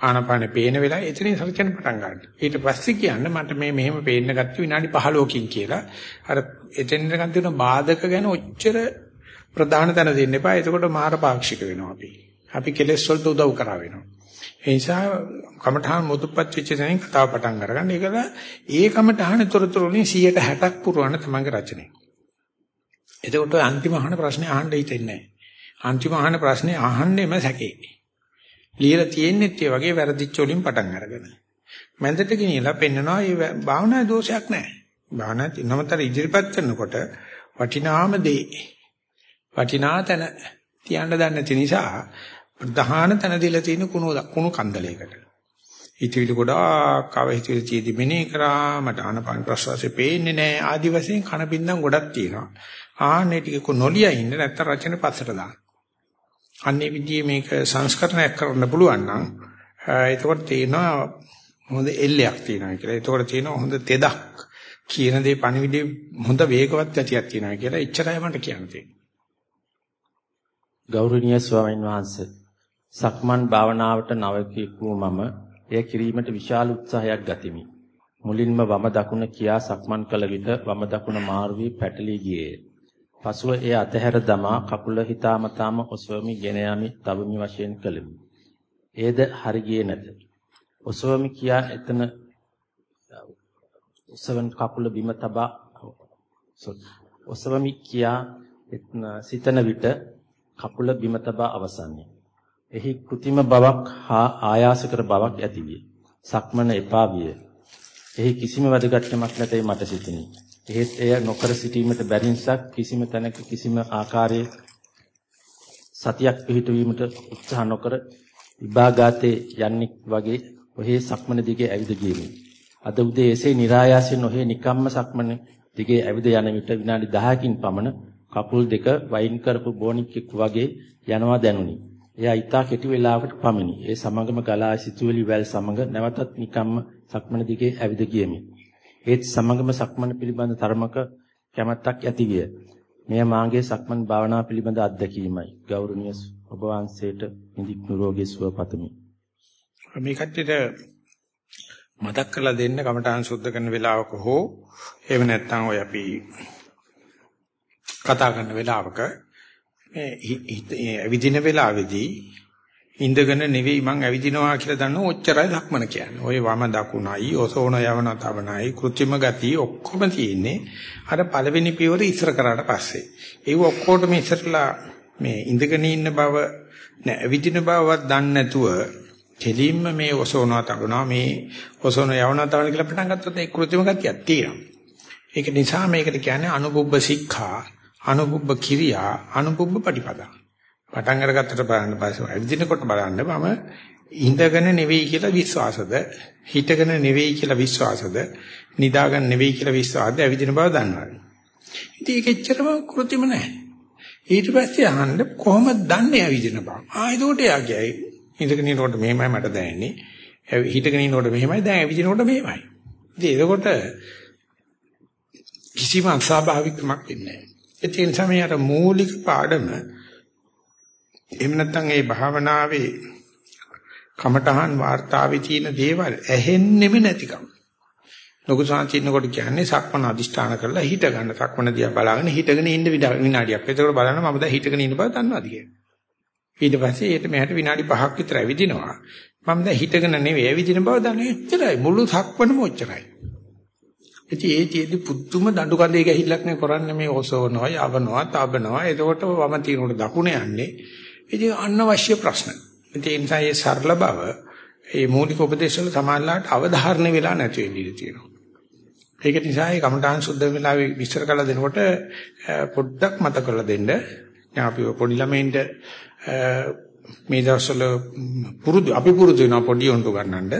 ආනපානේ පේන වෙලාව එතනින් සරකෙන පටන් ගන්න. ඊට පස්සේ කියන්න මට මේ මෙහෙම පේන්න ගත්ත විනාඩි 15කින් කියලා අර එතෙන් ගන්න තියෙන බාධක ගැන ඔච්චර ප්‍රධාන තැන දෙන්න එපා. එතකොට මාර පාක්ෂික වෙනවා අපි. අපි කෙලෙස් වලට උදව් කරා වෙනවා. ඒ නිසා කමඨාන් මුදුපත් වෙච්ච තැනින් කතාව පටන් අරගන්න. ඒකල ඒ කමඨාන තොරතුරු වලින් 160ක් පුරවන්න තමන්ගේ රචනය. එතකොට අන්තිම අහන ප්‍රශ්නේ අහන්න හිතෙන්නේ නැහැ. අන්තිම අහන ප්‍රශ්නේ අහන්නෙම සැකේ. ලියලා තියෙන්නෙත් ඒ වගේ වැරදිච්ච වලින් පටන් අරගෙන. මැදට ගෙනියලා පෙන්නනවා මේ භාවනා දෝෂයක් නැහැ. භාවනා නමතර ඉදිරිපත් කරනකොට වටිනාම දේ වටිනා තැන තියන්න දන්නේ නැති නිසා ප්‍රධාන තැන දීලා තියෙන කුණු කුණු කන්දලයකට. හිතවිලි ගොඩාක් ආව හිතවිලි තියදී මෙනේ කරා මට ආනපාන ප්‍රශ්වාසය පේන්නේ නැහැ ආදි වශයෙන් කන බින්දම් ගොඩක් තියෙනවා. ආන්නේ ටික නොලියා ඉන්න නැත්තම් රචන පස්සට දාන්න. අන්නේ විදිහේ මේක සංස්කරණයක් කරන්න පුළුවන් නම් එතකොට තේනවා හොඳ එල්ලයක් තියෙනවා කියලා. එතකොට තියෙනවා හොඳ තෙදක්. කියන දේ පණිවිඩේ හොඳ වේගවත් ගතියක් තියෙනවා කියලා එච්චරයි මට කියන්න තියෙන්නේ.
ගෞරවනීය ස්වාමීන් වහන්සේ සක්මන් භාවනාවට නවකෙකු මම එය කිරීමට විශාල උත්සාහයක් ගතිමි. මුලින්ම වම දකුණ කියා සක්මන් කළ විට වම දකුණ මාරු වී පැටලී ගියේය. පසුව එය අතහැර දමා කකුල හිතාමතාම ඔසවමි ගෙන යමි තවමි වශයෙන් කළෙමි. ඒද හරි ගියේ නැත. ඔසවමි කියා එතන ඔසවන් කකුල බිම තබා ඔසවමි කියා සිතන විට කකුල බිම තබා අවසන්ය. එහි કૃතිම බවක් හා ආයාසකර බවක් ඇතිවිය. සක්මන එපා විය. එහි කිසිම වැදගත්කමක් නැතයි මට සිතිනි. එහෙත් එය නොකර සිටීමට බැරි නිසා කිසිම තැනක කිසිම ආකාරයේ සතියක් පිහිටවීමට උත්සාහ නොකර විභාගාතේ යන්නේ වගේ ඔහේ සක්මන දිගේ ඇවිද ගියෙමි. අද උදේ එසේ નિરાයාසයෙන් ඔහේ නිකම්ම සක්මන දිගේ ඇවිද යන විට විනාඩි 10කින් පමණ කකුල් දෙක වයින් කරපු බෝනික්ෙක් වගේ යනවා දැනුනි. එයා ඊටා කෙටි වේලාවකට පමිනි. ඒ සමගම ගලා සිතුවිලි වැල් සමග නැවතත් නිකම්ම සක්මන දිගේ ඇවිද ගියමි. ඒත් සමගම සක්මන පිළිබඳ තරමක කැමැත්තක් ඇති විය. මෙය මාගේ සක්මන් භාවනා පිළිබඳ අත්දැකීමයි. ගෞරවනීය ඔබ වහන්සේට නිදික් නිරෝගී සුව පතමි.
මේ කට්ටියට මතක් කරලා දෙන්න කමඨාන් සුද්ධ කරන වෙලාවක හෝ එහෙම නැත්නම් ඔය අපි කතා කරන වෙලාවක මේ ඇවිදින වෙලාවේදී ඉඳගෙන නෙවෙයි මං ඇවිදිනවා කියලා දන්නව ඔච්චරයි ධක්මන කියන්නේ. ඔය වම දකුණයි, ඔසෝන යවන තබනයි, කෘත්‍රිම ගතිය ඔක්කොම තියෙන්නේ අර පළවෙනි පියවර ඉස්සර කරාට පස්සේ. ඒව ඔක්කොටම ඉස්සරලා මේ ඉඳගෙන ඉන්න බව නෑ ඇවිදින බවවත් දන්නේ නැතුව කෙලින්ම මේ ඔසෝනවා තබනවා මේ ඔසෝන යවන තබන කියලා පටන් ගත්තොත් ඒ කෘත්‍රිම ගතියක් තියෙනවා. ඒක නිසා මේකට කියන්නේ අනුබුබ්බ සික්ඛා, අනුබුබ්බ කිරියා, අනුබුබ්බ පටිපදා. පටන් අරගත්තට බලන්න පස්සේ ඇවිදිනකොට බලන්න මම ඉඳගෙන නෙවෙයි කියලා විශ්වාසද හිටගෙන නෙවෙයි කියලා විශ්වාසද නිදාගෙන නෙවෙයි කියලා විශ්වාසද ඇවිදින බව දන්නවා. ඉතින් ඒක එච්චරම කෘතිම නැහැ. ඊට පස්සේ අහන්න කොහොමද දන්නේ ඇවිදින බව? ආ ඒකට යා කියයි. ඉඳගෙන ඉනකොට මෙහෙමයි මට දැනෙන්නේ. හිටගෙන ඉනකොට මෙහෙමයි දැන් ඇවිදිනකොට මෙහෙමයි. ඉතින් එතකොට කිසිම අස්වාභාවිකමක් වෙන්නේ නැහැ. ඒ නිසා මේ අර මූලික පාඩම එහෙම නැත්නම් ඒ භාවනාවේ කමඨහන් වාර්තාවේ තියෙන දේවල් ඇහෙන්නෙම නැතිකම. ලොකු සාංචින්නකොට කියන්නේ සක්මන අදිෂ්ඨාන කරලා හිට ගන්න. සක්මන දිහා බලාගෙන හිටගෙන ඉන්න විනාඩියක්. ඒකෝට බලන්න මම දැන් හිටගෙන ඉන්න බව දන්නවාද කියලා. ඊට පස්සේ ඒට මෙහෙට විනාඩි 5ක් විතර ඇවිදිනවා. මම දැන් හිටගෙන නෙවෙයි ඇවිදින බව දන්නේ එච්චරයි. මුළු සක්මනම ඔච්චරයි. ඉතින් ඒ තියේදී පුදුම දඬු කඳේ ගහිල්ලක් නේ කරන්නේ මේ ඔසවනවා, යවනවා, තබනවා. එතකොට වම තිනකොට දකුණ යන්නේ. ඉතින් අනවශ්‍ය ප්‍රශ්න. ඒ නිසා මේ සරල බව මේ මූලික උපදේශවල සමානලාට අවධාරණය වෙලා නැති වෙන්න ඉඩ තියෙනවා. ඒක නිසා මේ කමඨාන් සුද්ධ වෙලාවේ විස්තර කරලා දෙනකොට පොඩ්ඩක් මතක කරලා දෙන්න. දැන් අපි පොඩි ළමයින්ට මේ දවස්වල පුරුදු අපි පුරුදු වෙනවා පොඩි උන්ට ගන්නඳ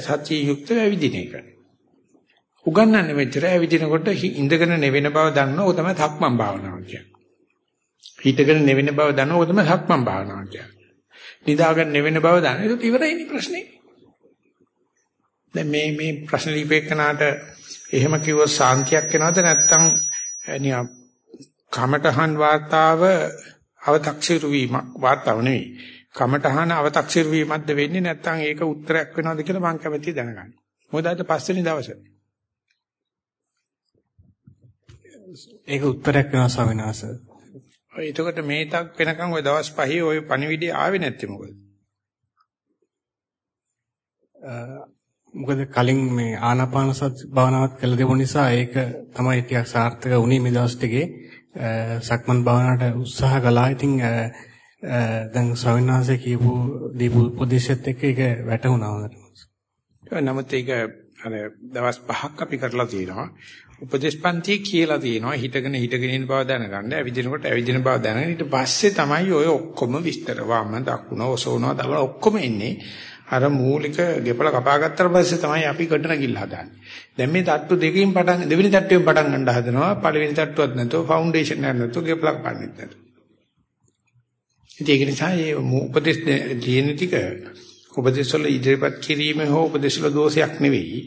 සත්‍ය යුක්ත ඇවිදින එක. උගන්නන්නේ මෙච්චර ඇවිදිනකොට ඉඳගෙන නෙවෙන බව දන්නව ඔය තමයි ධක්මං භාවනාව කියන්නේ. හිතගෙන නෙවෙන බව දන්නව තමයි සක්මන් භාවනාව කියන්නේ. නිදාගෙන නෙවෙන බව දන්න. ඒක ඉවරයි ප්‍රශ්නේ. දැන් මේ මේ ප්‍රශ්න ලිපේකනාට එහෙම කිව්වොත් සාන්තියක් එනවද නැත්නම් නිකම් කමඨහන් වාතාව අව탁සිරු වීමක් වාතාව නෙවෙයි. කමඨහන අව탁සිරු වීමක්ද වෙන්නේ නැත්නම් ඒක උත්තරයක් වෙනවද කියලා මම කැමතියි දැනගන්න. මොකද අද පස්වෙනි දවසේ.
ඒක උත්තරයක් වෙනවා ස්වාමීන් වහන්සේ.
එතකොට මේ තක් වෙනකන් ওই දවස් පහේ ওই පණිවිඩය ආවේ නැත්තේ මොකද?
මොකද කලින් මේ ආනාපාන සති භාවනාවක් කළ දෙපු නිසා ඒක තමයි ටිකක් සාර්ථක වුණේ මේ දවස් ටිකේ සක්මන් භාවනාවට උත්සාහ කළා. ඉතින් දැන් ස්වාමීන් වහන්සේ කියපු දීපු උපදේශයත් එක්ක ඒක වැටහුණා හොඳට.
නමුත් ඒක අර දවස් පහක් අපි කරලා තියෙනවා. උපදේශපන්ති කියලා තියෙනවා. හිටගෙන හිටගෙන ඉන්න බව දැනගන්න. ඇවිදිනකොට ඇවිදින බව දැනගෙන ඊට පස්සේ තමයි ඔය ඔක්කොම විස්තර වම දකුණ ඔසවනවා දවන ඔක්කොම එන්නේ. අර මූලික ගෙපල කපා ගත්තට පස්සේ තමයි අපි කට නැගිල්ල හදාන්නේ. දැන් මේ තට්ටු දෙකකින් පටන් දෙවෙනි තට්ටුවෙන් පටන් ගන්න හදනවා. පළවෙනි තට්ටුවත් නැතුව ෆවුන්ඩේෂන් එකක් නැතුව ගෙපලක් පාන්නෙත් නැතුව. ඉතින් ඒක නිසා මේ උපදේශ තියෙන ටික උපදේශවල ඉදිරිපත් කිරීම හෝ උපදේශවල දෝෂයක් නෙවෙයි.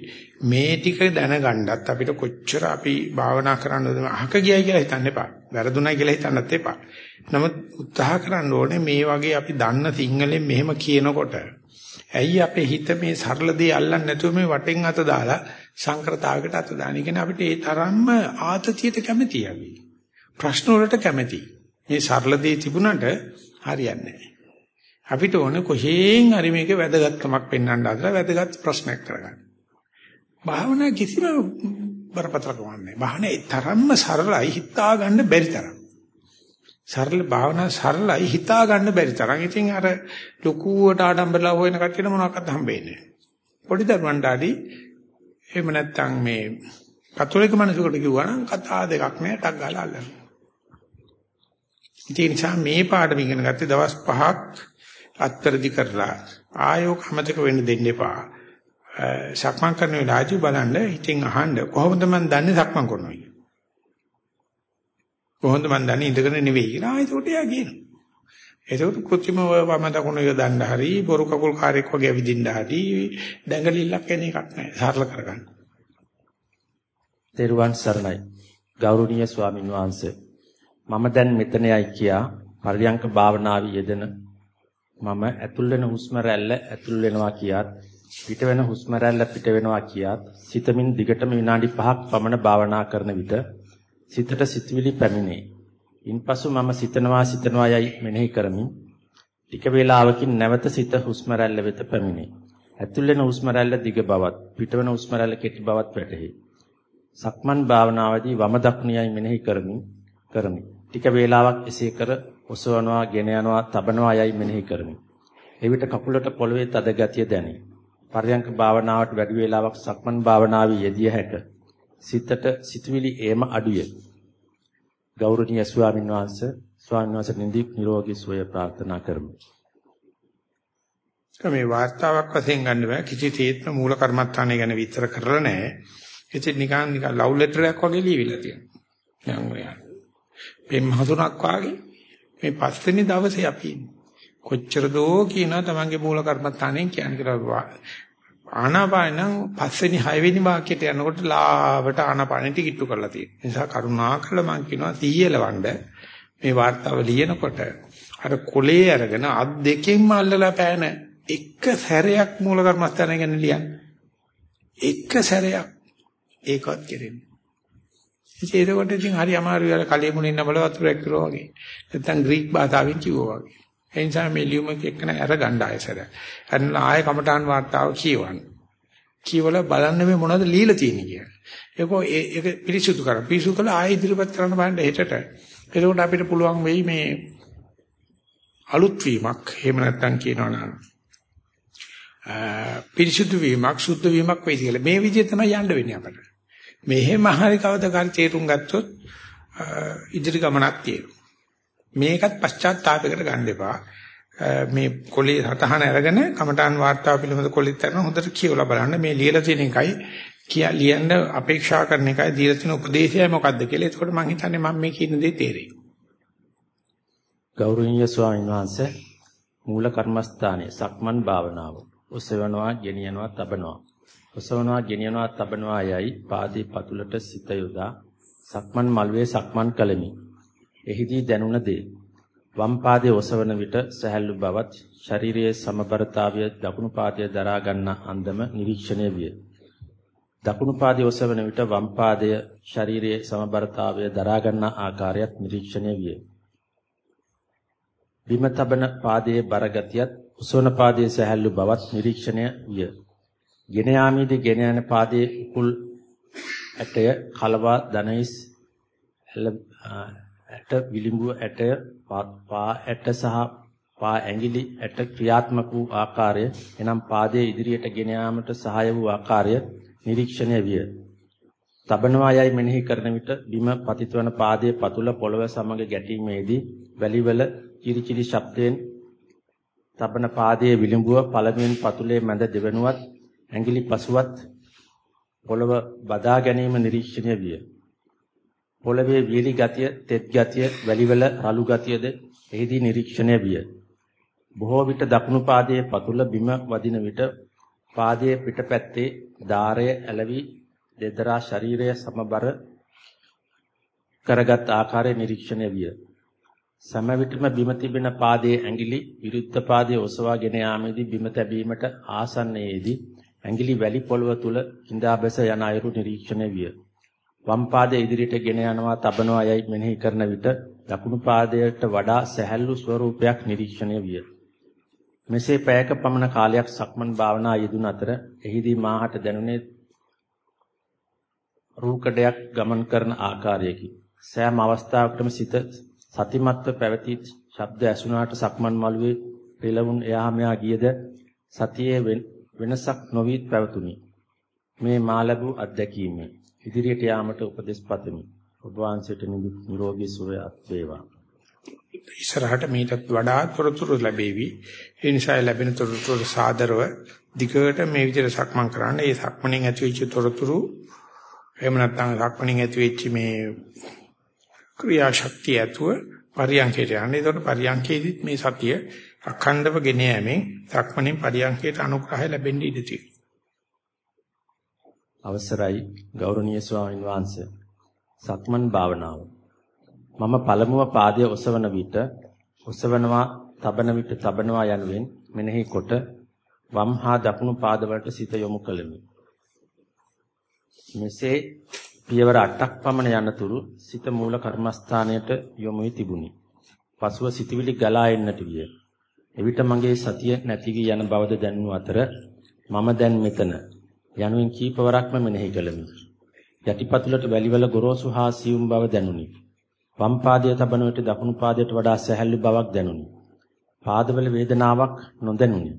මේ ටික දැනගන්නත් අපිට කොච්චර අපි භාවනා කරන්නද අහක ගියයි කියලා හිතන්න එපා. වැරදුණයි කියලා හිතන්නත් එපා. නමුත් උත්සාහ කරන්න ඕනේ මේ වගේ අපි දන්න සිංහලෙන් මෙහෙම කියනකොට ඇයි අපේ හිත මේ සරල දේ අල්ලන්නේ නැතුව මේ වටෙන් අත දාලා සංක්‍රතාවයකට අත දාන. ඒ අපිට ඒ තරම්ම ආතතියට කැමතියි අපි. ප්‍රශ්න වලට කැමතියි. මේ සරල දේ තිබුණාට හරියන්නේ නැහැ. අපිට ඕනේ කොහෙන් හරි මේක වැදගත්කමක් පෙන්වන්න හදලා වැදගත් ප්‍රශ්නයක් කරගන්න. භාවනා කිසිම බරපතලකමක් නැහැ. භාවනා ඒ තරම්ම සරලයි හිතා ගන්න බැරි තරම්. සරල භාවනා සරලයි හිතා ගන්න බැරි තරම්. ඉතින් අර ලොකුවට ආඩම්බරලා හොයන කට්ටියට මොනවක්වත් හම්බෙන්නේ නැහැ. පොඩි දරුවන්ට ආදි එහෙම නැත්නම් මේ කතෝලික මිනිසෙකුට කිව්වනම් කතා දෙකක් නෑ ටක් ගාලා අල්ලන්න. ඒ නිසා මේ පාඩම ඉගෙන ගත්තේ දවස් 5ක් අත්තරදි කරලා ආයෝක අමතක වෙන්න දෙන්න එපා. සක්මන් කරන වෙලාවදී බලන්න හිතින් අහන්න කොහොමද මම දන්නේ සක්මන් කරනවා කියලා. කොහොමද මම දන්නේ ඉඳගෙන නෙවෙයි කියලා. ආයෙත් එයා කියනවා. ඒකට කෘත්‍රිම වම දකුණ යොදන්න හරි බොරු කකුල් කාර්යයක් වගේ විදින්න හරි දැඟලිල්ලක් එන එකක් නෑ. සරල කරගන්න.
තෙරුවන් සරණයි. ගෞරවනීය ස්වාමින් වහන්සේ. මම දැන් මෙතනයි කියා පරියංක භාවනාවේ යෙදෙන මම ඇතුල් වෙන හුස්ම රැල්ල ඇතුල් වෙනවා කියාත් පිට වෙන හුස්ම රැල්ල පිට වෙනවා කියාත් සිතමින් දිගටම විනාඩි 5ක් පමණ භාවනා කරන විට සිතට සිතුවිලි පැමිණේ. ඉන්පසු මම සිතනවා සිතනවා යයි මෙනෙහි කරමින් ටික වේලාවකින් නැවත සිත හුස්ම රැල්ල වෙත පැමිණේ. ඇතුල් වෙන හුස්ම රැල්ල දිග බවත් පිට වෙන හුස්ම රැල්ල කෙටි බවත් වැටහි. සක්මන් භාවනාවේදී වම දකුණයයි මෙනෙහි කරමින් කරමි. ටික වේලාවක් එසේ කර ඔසවනවා, ගෙන යනවා, තබනවා යයි මෙනෙහි කරමි. එවිට කකුලට පොළවේ තද ගතිය දැනේ. පර්යංක භාවනාවට වැඩි වේලාවක් සක්මන් භාවනාවේ යෙදිය හැක. සිතට සිතුවිලි ඒම අඩුය. ගෞරවනීය ස්වාමීන් වහන්සේ ස්වාමීන් වහන්සේ නිදික් නිරෝගී සුවය ප්‍රාර්ථනා කරමි.
මේ වාර්තාවක් වශයෙන් ගන්න බෑ කිසි තේත්ම මූල කර්මත්තානේ ගැන විස්තර කරලා නැහැ. ඉතින් නිකන් නිකන් ලව් ලෙටර් එකක් වගේ ලියවිලා තියෙනවා. දැන් ඔය පෙම් හසුනක් වාගේ මේ පස්වෙනි දවසේ අපි කොච්චර දෝ කියනවා තමන්ගේ මූල කර්මස්ථානයෙන් කියන්නේ කියලා ආනාපාන පස්වෙනි හයවෙනි වාක්‍යයට යනකොට ලාවට ආනාපානෙට කිට්ටු කරලා තියෙනවා. ඒ නිසා කරුණාකරලා මම කියනවා සීයලවන්න මේ වார்த்தාව ලියනකොට අර කොලේ අරගෙන අත් දෙකෙන්ම අල්ලලා පෑන එක සැරයක් මූල කර්මස්ථානය ගැන ලියන්න. එක සැරයක් ඒකත් කෙරෙන්නේ. ඉතින් ඒකට ඉතින් හරි අමාරුයි අර කලිය මුණින් නමල වතුරක් කරනවා වගේ. නැත්තම් ග්‍රීක භාෂාවෙන් කිව්වා වගේ. ඒ නිසා මේ ලියුමක එක්කන අර ගන්න ආයසර. අන්න ආය කමඨාන් වාර්තාව කියවන්න. කියවල බලන්න මේ මොනවද লীලා තියෙන්නේ කියලා. ඒකෝ ඒක පිරිසුදු කරා. පිරිසුදු කළා ආයෙ ඉදිරිපත් කරන්න බලන්න හෙටට. එතකොට අපිට පුළුවන් වෙයි මේ අලුත් වීමක් එහෙම නැත්තම් කියනවනම් පිරිසුදු වීමක් සුද්ධ වීමක් වෙයි කියලා. මේ විදිහ තමයි යන්න වෙන්නේ අපිට. මෙහෙම හරි කවදාකරි තේරුම් ගත්තොත් ඉදිරි ගමනක් තියෙනවා. මේකත් පශ්චාත්තාපයකට ගන්න එපා. මේ කොලේ සතහන අරගෙන කමඨාන් වාර්තාව පිළිබඳ කොලෙත් අරන හොඳට කියවලා බලන්න මේ ලියලා තියෙන එකයි කිය ලියන්න අපේක්ෂා කරන එකයි දීලා තියෙන උපදේශය මොකද්ද කියලා. එතකොට මම හිතන්නේ මම මේ කියන දේ තේරෙයි.
ගෞරවනීය ස්වාමීන් වහන්සේ මූල කර්මස්ථානයේ සක්මන් භාවනාව ඔසවනවා, ගෙනියනවා, තබනවා. ඔසවනවා, ගෙනියනවා, තබනවා යයි පාදී පතුලට සිත යොදා සක්මන් මළුවේ සක්මන් කළෙමි. එහිදී දැනුණ දේ වම් පාදයේ ඔසවන විට සැහැල්ලු බවත් ශරීරයේ සමබරතාවය දකුණු පාදයේ දරා ගන්න අන්දම නිරීක්ෂණය විය. දකුණු පාදයේ ඔසවන විට වම් පාදයේ ශරීරයේ සමබරතාවය දරා ගන්න ආකාරයත් නිරීක්ෂණය විය. බිම තබන පාදයේ බර ගතියත් ඔසවන පාදයේ සැහැල්ලු බවත් නිරීක්ෂණය විය. ගෙන යාමේදී ගෙන යන පාදයේ උකුල් ඇටය කලවා දනයිස් ඇට විලිඹුව ඇටය පා ඇට සහ පා ඇඟිලි ඇට ක්‍රියාත්මක වූ ආකාරය එනම් පාදයේ ඉදිරියට ගෙන යාමට සහාය වූ ආකාරය නිරීක්ෂණය විය. තබනවා යයි මෙනෙහි කරන විට බිම පතිත වන පාදයේ පතුල පොළව සමග ගැටීමේදී වැලිවල කිරිකිරි ශබ්දයෙන් තබන පාදයේ විලිඹුව පළමුවෙන් පතුලේ මැද දෙවනුවත් ඇඟිලි පසුවත් පොළව බදා ගැනීම නිරීක්ෂණය විය. පොළවේ වියලි ගතිය, තෙත් ගතිය, වැලිවල රළු ගතියද එහිදී නිරීක්ෂණය විය. බොහෝ විට දකුණු පාදයේ පතුල බිම වදින විට පාදයේ පිටපැත්තේ ධාරය ඇලවි දෙදරා ශරීරය සමබර කරගත් ආකාරය නිරීක්ෂණය විය. සම විටම බිම තිබෙන පාදයේ ඇඟිලි විරුද්ධ පාදයේ ඔසවාගෙන යාමේදී බිම තැබීමට ආසන්නයේදී ඇඟිලි වැලි පොළව තුල කිඳා බැස යන අයුරු නිරීක්ෂණය විය. වම් පාදයේ ඉදිරියට ගෙන යනවා තබනවා යයි මෙනෙහි කරන විට දකුණු පාදයට වඩා සැහැල්ලු ස්වරූපයක් නිරීක්ෂණය විය. මෙසේ පැයක පමණ කාලයක් සක්මන් භාවනා යෙදුන අතර එහිදී මාහට දැනුනේ රූකඩයක් ගමන් කරන ආකාරයකි. සෑම අවස්ථාවකටම සිත සතිමත්ව පැවති ශබ්ද ඇසුණාට සක්මන් මළුවේ පෙළවුන් එහා මෙහා ගියද සතියේ වෙනසක් නොවී පැවතුණි. මේ මා ලැබූ අත්දැකීම ඉදිරියට යාමට උපදෙස් පතමි. ඔබ වහන්සේට නිරෝගී සුවය අත් වේවා.
ඉස්සරහට මීටත් වඩා තොරතුරු ලැබෙවි. ඒ නිසා ලැබෙන තොරතුරු සාදරව දිගට මේ විදිහට සක්මන් කරන්න. ඒ සක්මණෙන් ඇතිවෙච්ච තොරතුරු එහෙම නැත්නම් සක්මණෙන් ඇතිවෙච්ච මේ ක්‍රියාශක්තිය ඇතුව පරියන්කයට යන්නේ. ඒතකොට පරියන්කේදීත් මේ සතිය අඛණ්ඩව ගෙන යෑමෙන් සක්මණෙන් පරියන්කයට අනුග්‍රහය ලැබෙන්න ඉඩ තියෙනවා.
අවසරයි ගෞරවනීය ස්වාමීන් වහන්සේ. සක්මන් භාවනාව මම පළමුව පාදයේ ඔසවන විට ඔසවනවා, තබන විට තබනවා යනුවෙන් මෙනෙහි කොට වම් හා දකුණු පාදවලට සිත යොමු කළෙමි. මෙසේ පියවර 8ක් පමණ යනතුරු සිත මූල කර්මස්ථානයට යොමු වී තිබුණි. පසුව සිතවිලි ගලා එන්නට විය. එවිට මගේ සතිය නැති වී යන බවද දැනුණු අතර මම දැන් මෙතන යනුවෙන් කීපවරක්ම මෙනෙහි කළෙමි. යටිපතුලට වැලිවල ගොරෝසු හා සියුම් බව දැනුනි. වම් පාදයේ තබන විට දකුණු පාදයට වඩා සැහැල්ලු බවක් දැනුනි. පාදවල වේදනාවක් නොදැනුනි.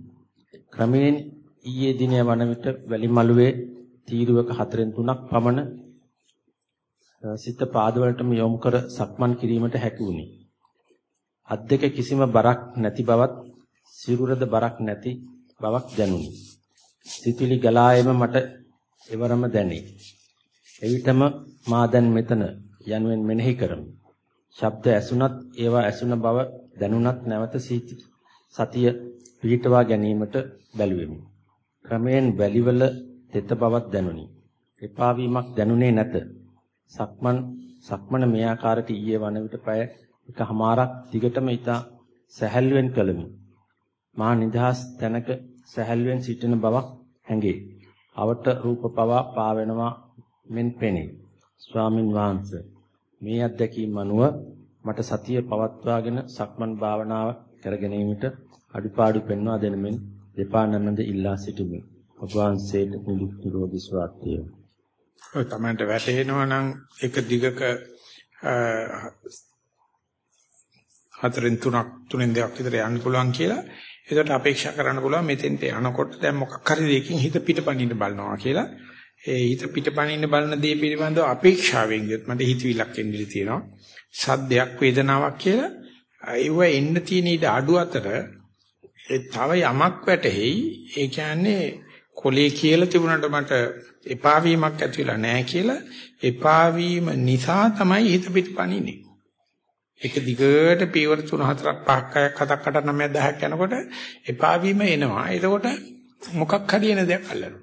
ක්‍රමයෙන් ඊයේ දිනය වන විට වැලි මළුවේ තීරුවක හතරෙන් තුනක් පමණ සිත පාදවලටම යොමු කර සක්මන් කිරීමට හැකි වුණි. අත් දෙක කිසිම බරක් නැති බවත් සිරුරද බරක් නැති බවක් දැනුනි. සිතුවිලි ගලායම මට එවරම දැනේ. එවිටම මා දැන් මෙතන යනුවෙන් මෙනෙහි කරමි. ශබ්ද ඇසුණත් ඒවා ඇසුණ බව දැනුණත් නැවත සතිය පිහිටවා ගැනීමට බැලුවෙමි. ක්‍රමයෙන් වැලිවල තෙත බවක් දැනුනි. එපා වීමක් දැනුනේ නැත. සක්මන් සක්මන මේ ආකාරයට ඊයේ වන විට පය එකමාරක් දිගටම ඊට සැහැල්ලුවෙන් කළමි. මා නිදහස් තැනක සැහැල්ලුවෙන් සිටින බවක් හැඟේ. අවට රූප පවා පාවෙනවා මෙන් පෙනේ. ස්වාමින් වහන්සේ මේ අත්දැකීම් අනුව මට සතිය පවත්වාගෙන සක්මන් භාවනාව කරගැනීමට අඩුපාඩු පෙන්වා දෙනමින් දෙපා නමද ඉල්ලා සිටිමි. ඔබ වහන්සේට නිරෝධී ස්වාර්ථය.
ඔය තමන්ට වැටහෙනවා නම් එක දිගක හතරෙන් තුනක් තුනෙන් දෙකක් විතර යන්න පුළුවන් කියලා ඒකට අපේක්ෂා කරන්න පුළුවන් මෙතෙන්ට යනකොට දැන් මොකක් හරි දෙයකින් හිත පිටපණින්න බලනවා කියලා ඒ හිත පිටපණින්න බලන දේ පිළිබඳව අපේක්ෂාවෙන් ගියොත් මට හිතවිලක් එන්නේ තියෙනවා. සද්දයක් වේදනාවක් කියලා ඒව එන්න තියෙන ඊට අඩු අතර ඒ තව යමක් වැටෙයි. ඒ කියන්නේ කොලේ කියලා තිබුණාට මට එපා වීමක් ඇති වෙලා නැහැ කියලා එපා වීම නිසා තමයි හිත පිටපණින්නේ. එක දිගට පීවර 3 4ක් 5ක් 6ක් 7ක් 8ක් 9ක් 10ක් යනකොට එපා වීම එනවා. එතකොට මොකක් හරි එන දෙයක් අල්ලනවා.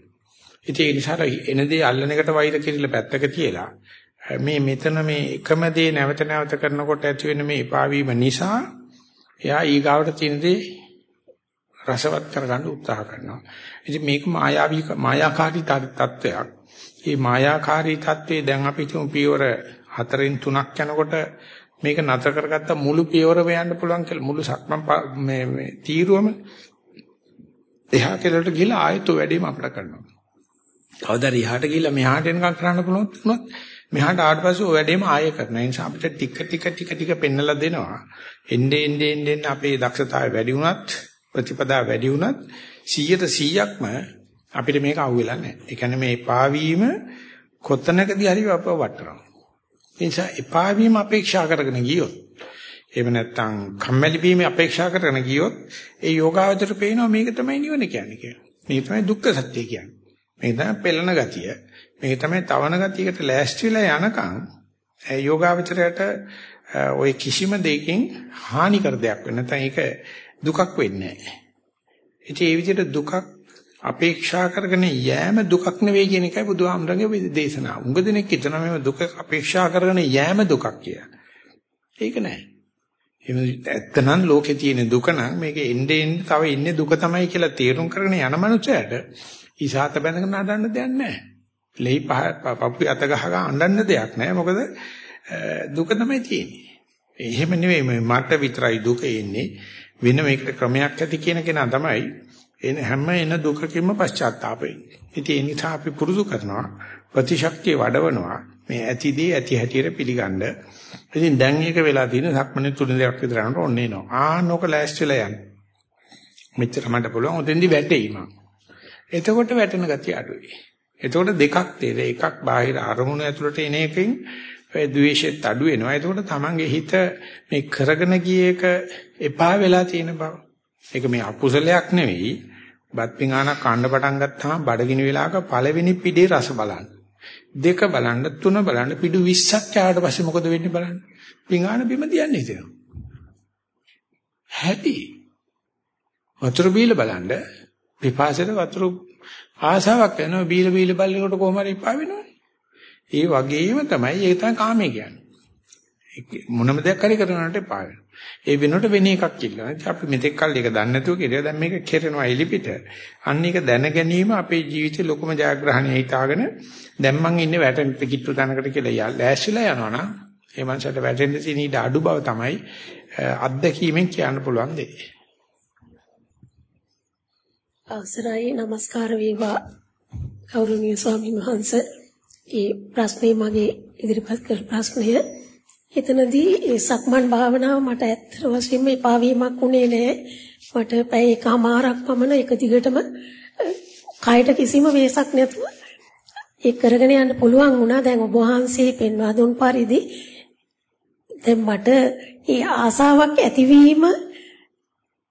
ඉතින් ඒ නිසා එන දේ අල්ලන එකට වෛර කිරිලා පැත්තක තියලා මේ මෙතන මේ එකම දේ නැවත නැවත කරනකොට ඇති වෙන මේ එපා වීම නිසා එයා ඊගාවට තියෙන දේ රසවත් කරගන්න උත්සාහ කරනවා. ඉතින් මේක මායාවී මායාකාරී තත්ත්වයක්. මේ මායාකාරී තත්ත්වයේ දැන් අපි තුමු පියවර හතරෙන් තුනක් යනකොට මේක නතර කරගත්ත මුළු පියවරම යන්න පුළුවන් කියලා මුළු සක්මන් මේ මේ තීරුවම එහා කෙලට ගිහලා ආයෙත් වැඩේම අපිට කරනවා. කවදාද ඉහාට ගිහිල්ලා මෙහාට එනකම් කරන්න පුළුවන් වුණොත් මෙහාට ආවට පස්සේ ඔය වැඩේම ආයෙ කරන නිසා අපිට ටික ටික ටික ටික පෙන්නලා දෙනවා. එnde ende ende අපේ දක්ෂතාවය වැඩි වුණත් ප්‍රතිපදා වැඩි වුණත් 100ට 100ක්ම අපිට මේක අහුවෙලා නැහැ. ඒ කියන්නේ මේ පාවීම කොතනකදී හරි අපව වටනවා. ඒ නිසා එපා වීම අපේක්ෂා කරගෙන ගියොත් එහෙම නැත්නම් කම්මැලි වීම අපේක්ෂා කරගෙන ගියොත් ඒ යෝගාවචර පේනවා මේක තමයි නිවන කියන්නේ කියලා. මේක තමයි දුක්ඛ සත්‍ය කියන්නේ. මේක තමයි පෙළෙන ගතිය. මේක තමයි තවන ගතියකට ලෑස්ති වෙලා යනකම් යෝගාවචරයට ওই කිසිම දෙයකින් හානි කර දෙයක් වෙන්නේ නැත්නම් ඒක දුකක් වෙන්නේ නැහැ. ඉතින් ඒ විදිහට දුකක් අපේක්ෂා කරගෙන යෑම දුකක් නෙවෙයි කියන එකයි බුදුහාමරගේ දේශනාව. උඟ දෙනෙක් හිතන මේ දුක අපේක්ෂා කරගෙන යෑම දුකක් කියලා. ඒක නෑ. එහෙම ඇත්තනම් ලෝකේ තියෙන දුක නම් මේක එන්නේ එන්නේ තව ඉන්නේ දුක තමයි කියලා තීරුම් කරගෙන යන මනුස්සයට ඉසాత බැඳගෙන අඬන්න දෙයක් නෑ. ලෙයි පපු අත ගහ ගන්න අඬන්න දෙයක් නෑ. මොකද දුක තමයි තියෙන්නේ. එහෙම නෙවෙයි මට විතරයි දුක එන්නේ වෙන මේකට ක්‍රමයක් ඇති කියන කෙනා තමයි එන හැම එන දුකකින්ම පශ්චාත්තාපේ. ඉතින් ඒ නිසා අපි පුරුදු කරනවා ප්‍රතිශක්තිය වඩවනවා මේ ඇතිදී ඇති හැටියට පිළිගන්න. ඉතින් දැන් මේක වෙලා තියෙන සක්මනේ තුන දෙකක් විතර යනකොට ඔන්න එනවා. ආනෝක ලෑස්තිලා යන්න. මෙච්චර මට පුළුවන් උතෙන්දි වැටෙයි මං. එතකොට වැටෙන ගතිය අඩුයි. එතකොට දෙකක් තේරෙයි. එකක් බාහිර අරමුණු ඇතුළට එන එකෙන් ඔය ද්වේෂෙත් අඩු වෙනවා. එතකොට තමන්ගේ හිත මේ කරගෙන ගිය එක එපා වෙලා තියෙන බව. ඒක මේ අකුසලයක් නෙවෙයි. බත් පිඟානක් කන්න පටන් ගත්තාම බඩගිනි වෙලාවක පළවෙනි පිටේ රස බලන්න. දෙක බලන්න තුන බලන්න පිටු 20ක් යාට පස්සේ මොකද වෙන්නේ බලන්න. පිඟාන බිම දියන්නේ හිතෙනවා. හැටි. වතුර බීල බලන්න පිපාසයට වතුර ආසාවක් වෙනවා බීල බීල බලනකොට කොහොම හරි ඉපා වෙනවනේ. ඒ වගේම තමයි ඒක තමයි කාමය කියන්නේ. මොනම දෙයක් හරි කරනකොට එපා වෙනවා. ඒ වෙනකොට වෙන එකක් ඉල්ලනවා. ඉතින් අපි මෙතෙක් කල් ඒක දන්නේ නැතුව කියලා දැන් මේක කෙරෙනවා එලිපිට. අන්න ඒක දැන ගැනීම අපේ ජීවිතේ ලොකුම ජයග්‍රහණය හිතාගෙන දැන් මං ඉන්නේ වැටෙන කිට්ටු තැනකට කියලා ලෑස්තිලා යනවා නම් ඒ මනසට වැටෙන්න තියෙන ඊට අඩු බව තමයි අත්දැකීමෙන් කියන්න පුළුවන් දෙය.
අවසරයි নমස්කාර වේවා ගෞරවනීය ස්වාමීන් වහන්සේ. ඒ ප්‍රශ්නේ මගේ ඉදිරිපත් කළ ප්‍රශ්නය එතනදී ඒ සක්මන් භාවනාව මට ඇත්ත වශයෙන්ම එපා වීමක් උනේ නෑ. මට පැය එකමාරක් පමණ එක දිගටම කයට කිසිම වෙසක් නැතුව ඒ කරගෙන යන්න පුළුවන් වුණා. දැන් ඔබ වහන්සේ පෙන්වා දුන් පරිදි දැන් මට ඒ ආසාවක් ඇතිවීම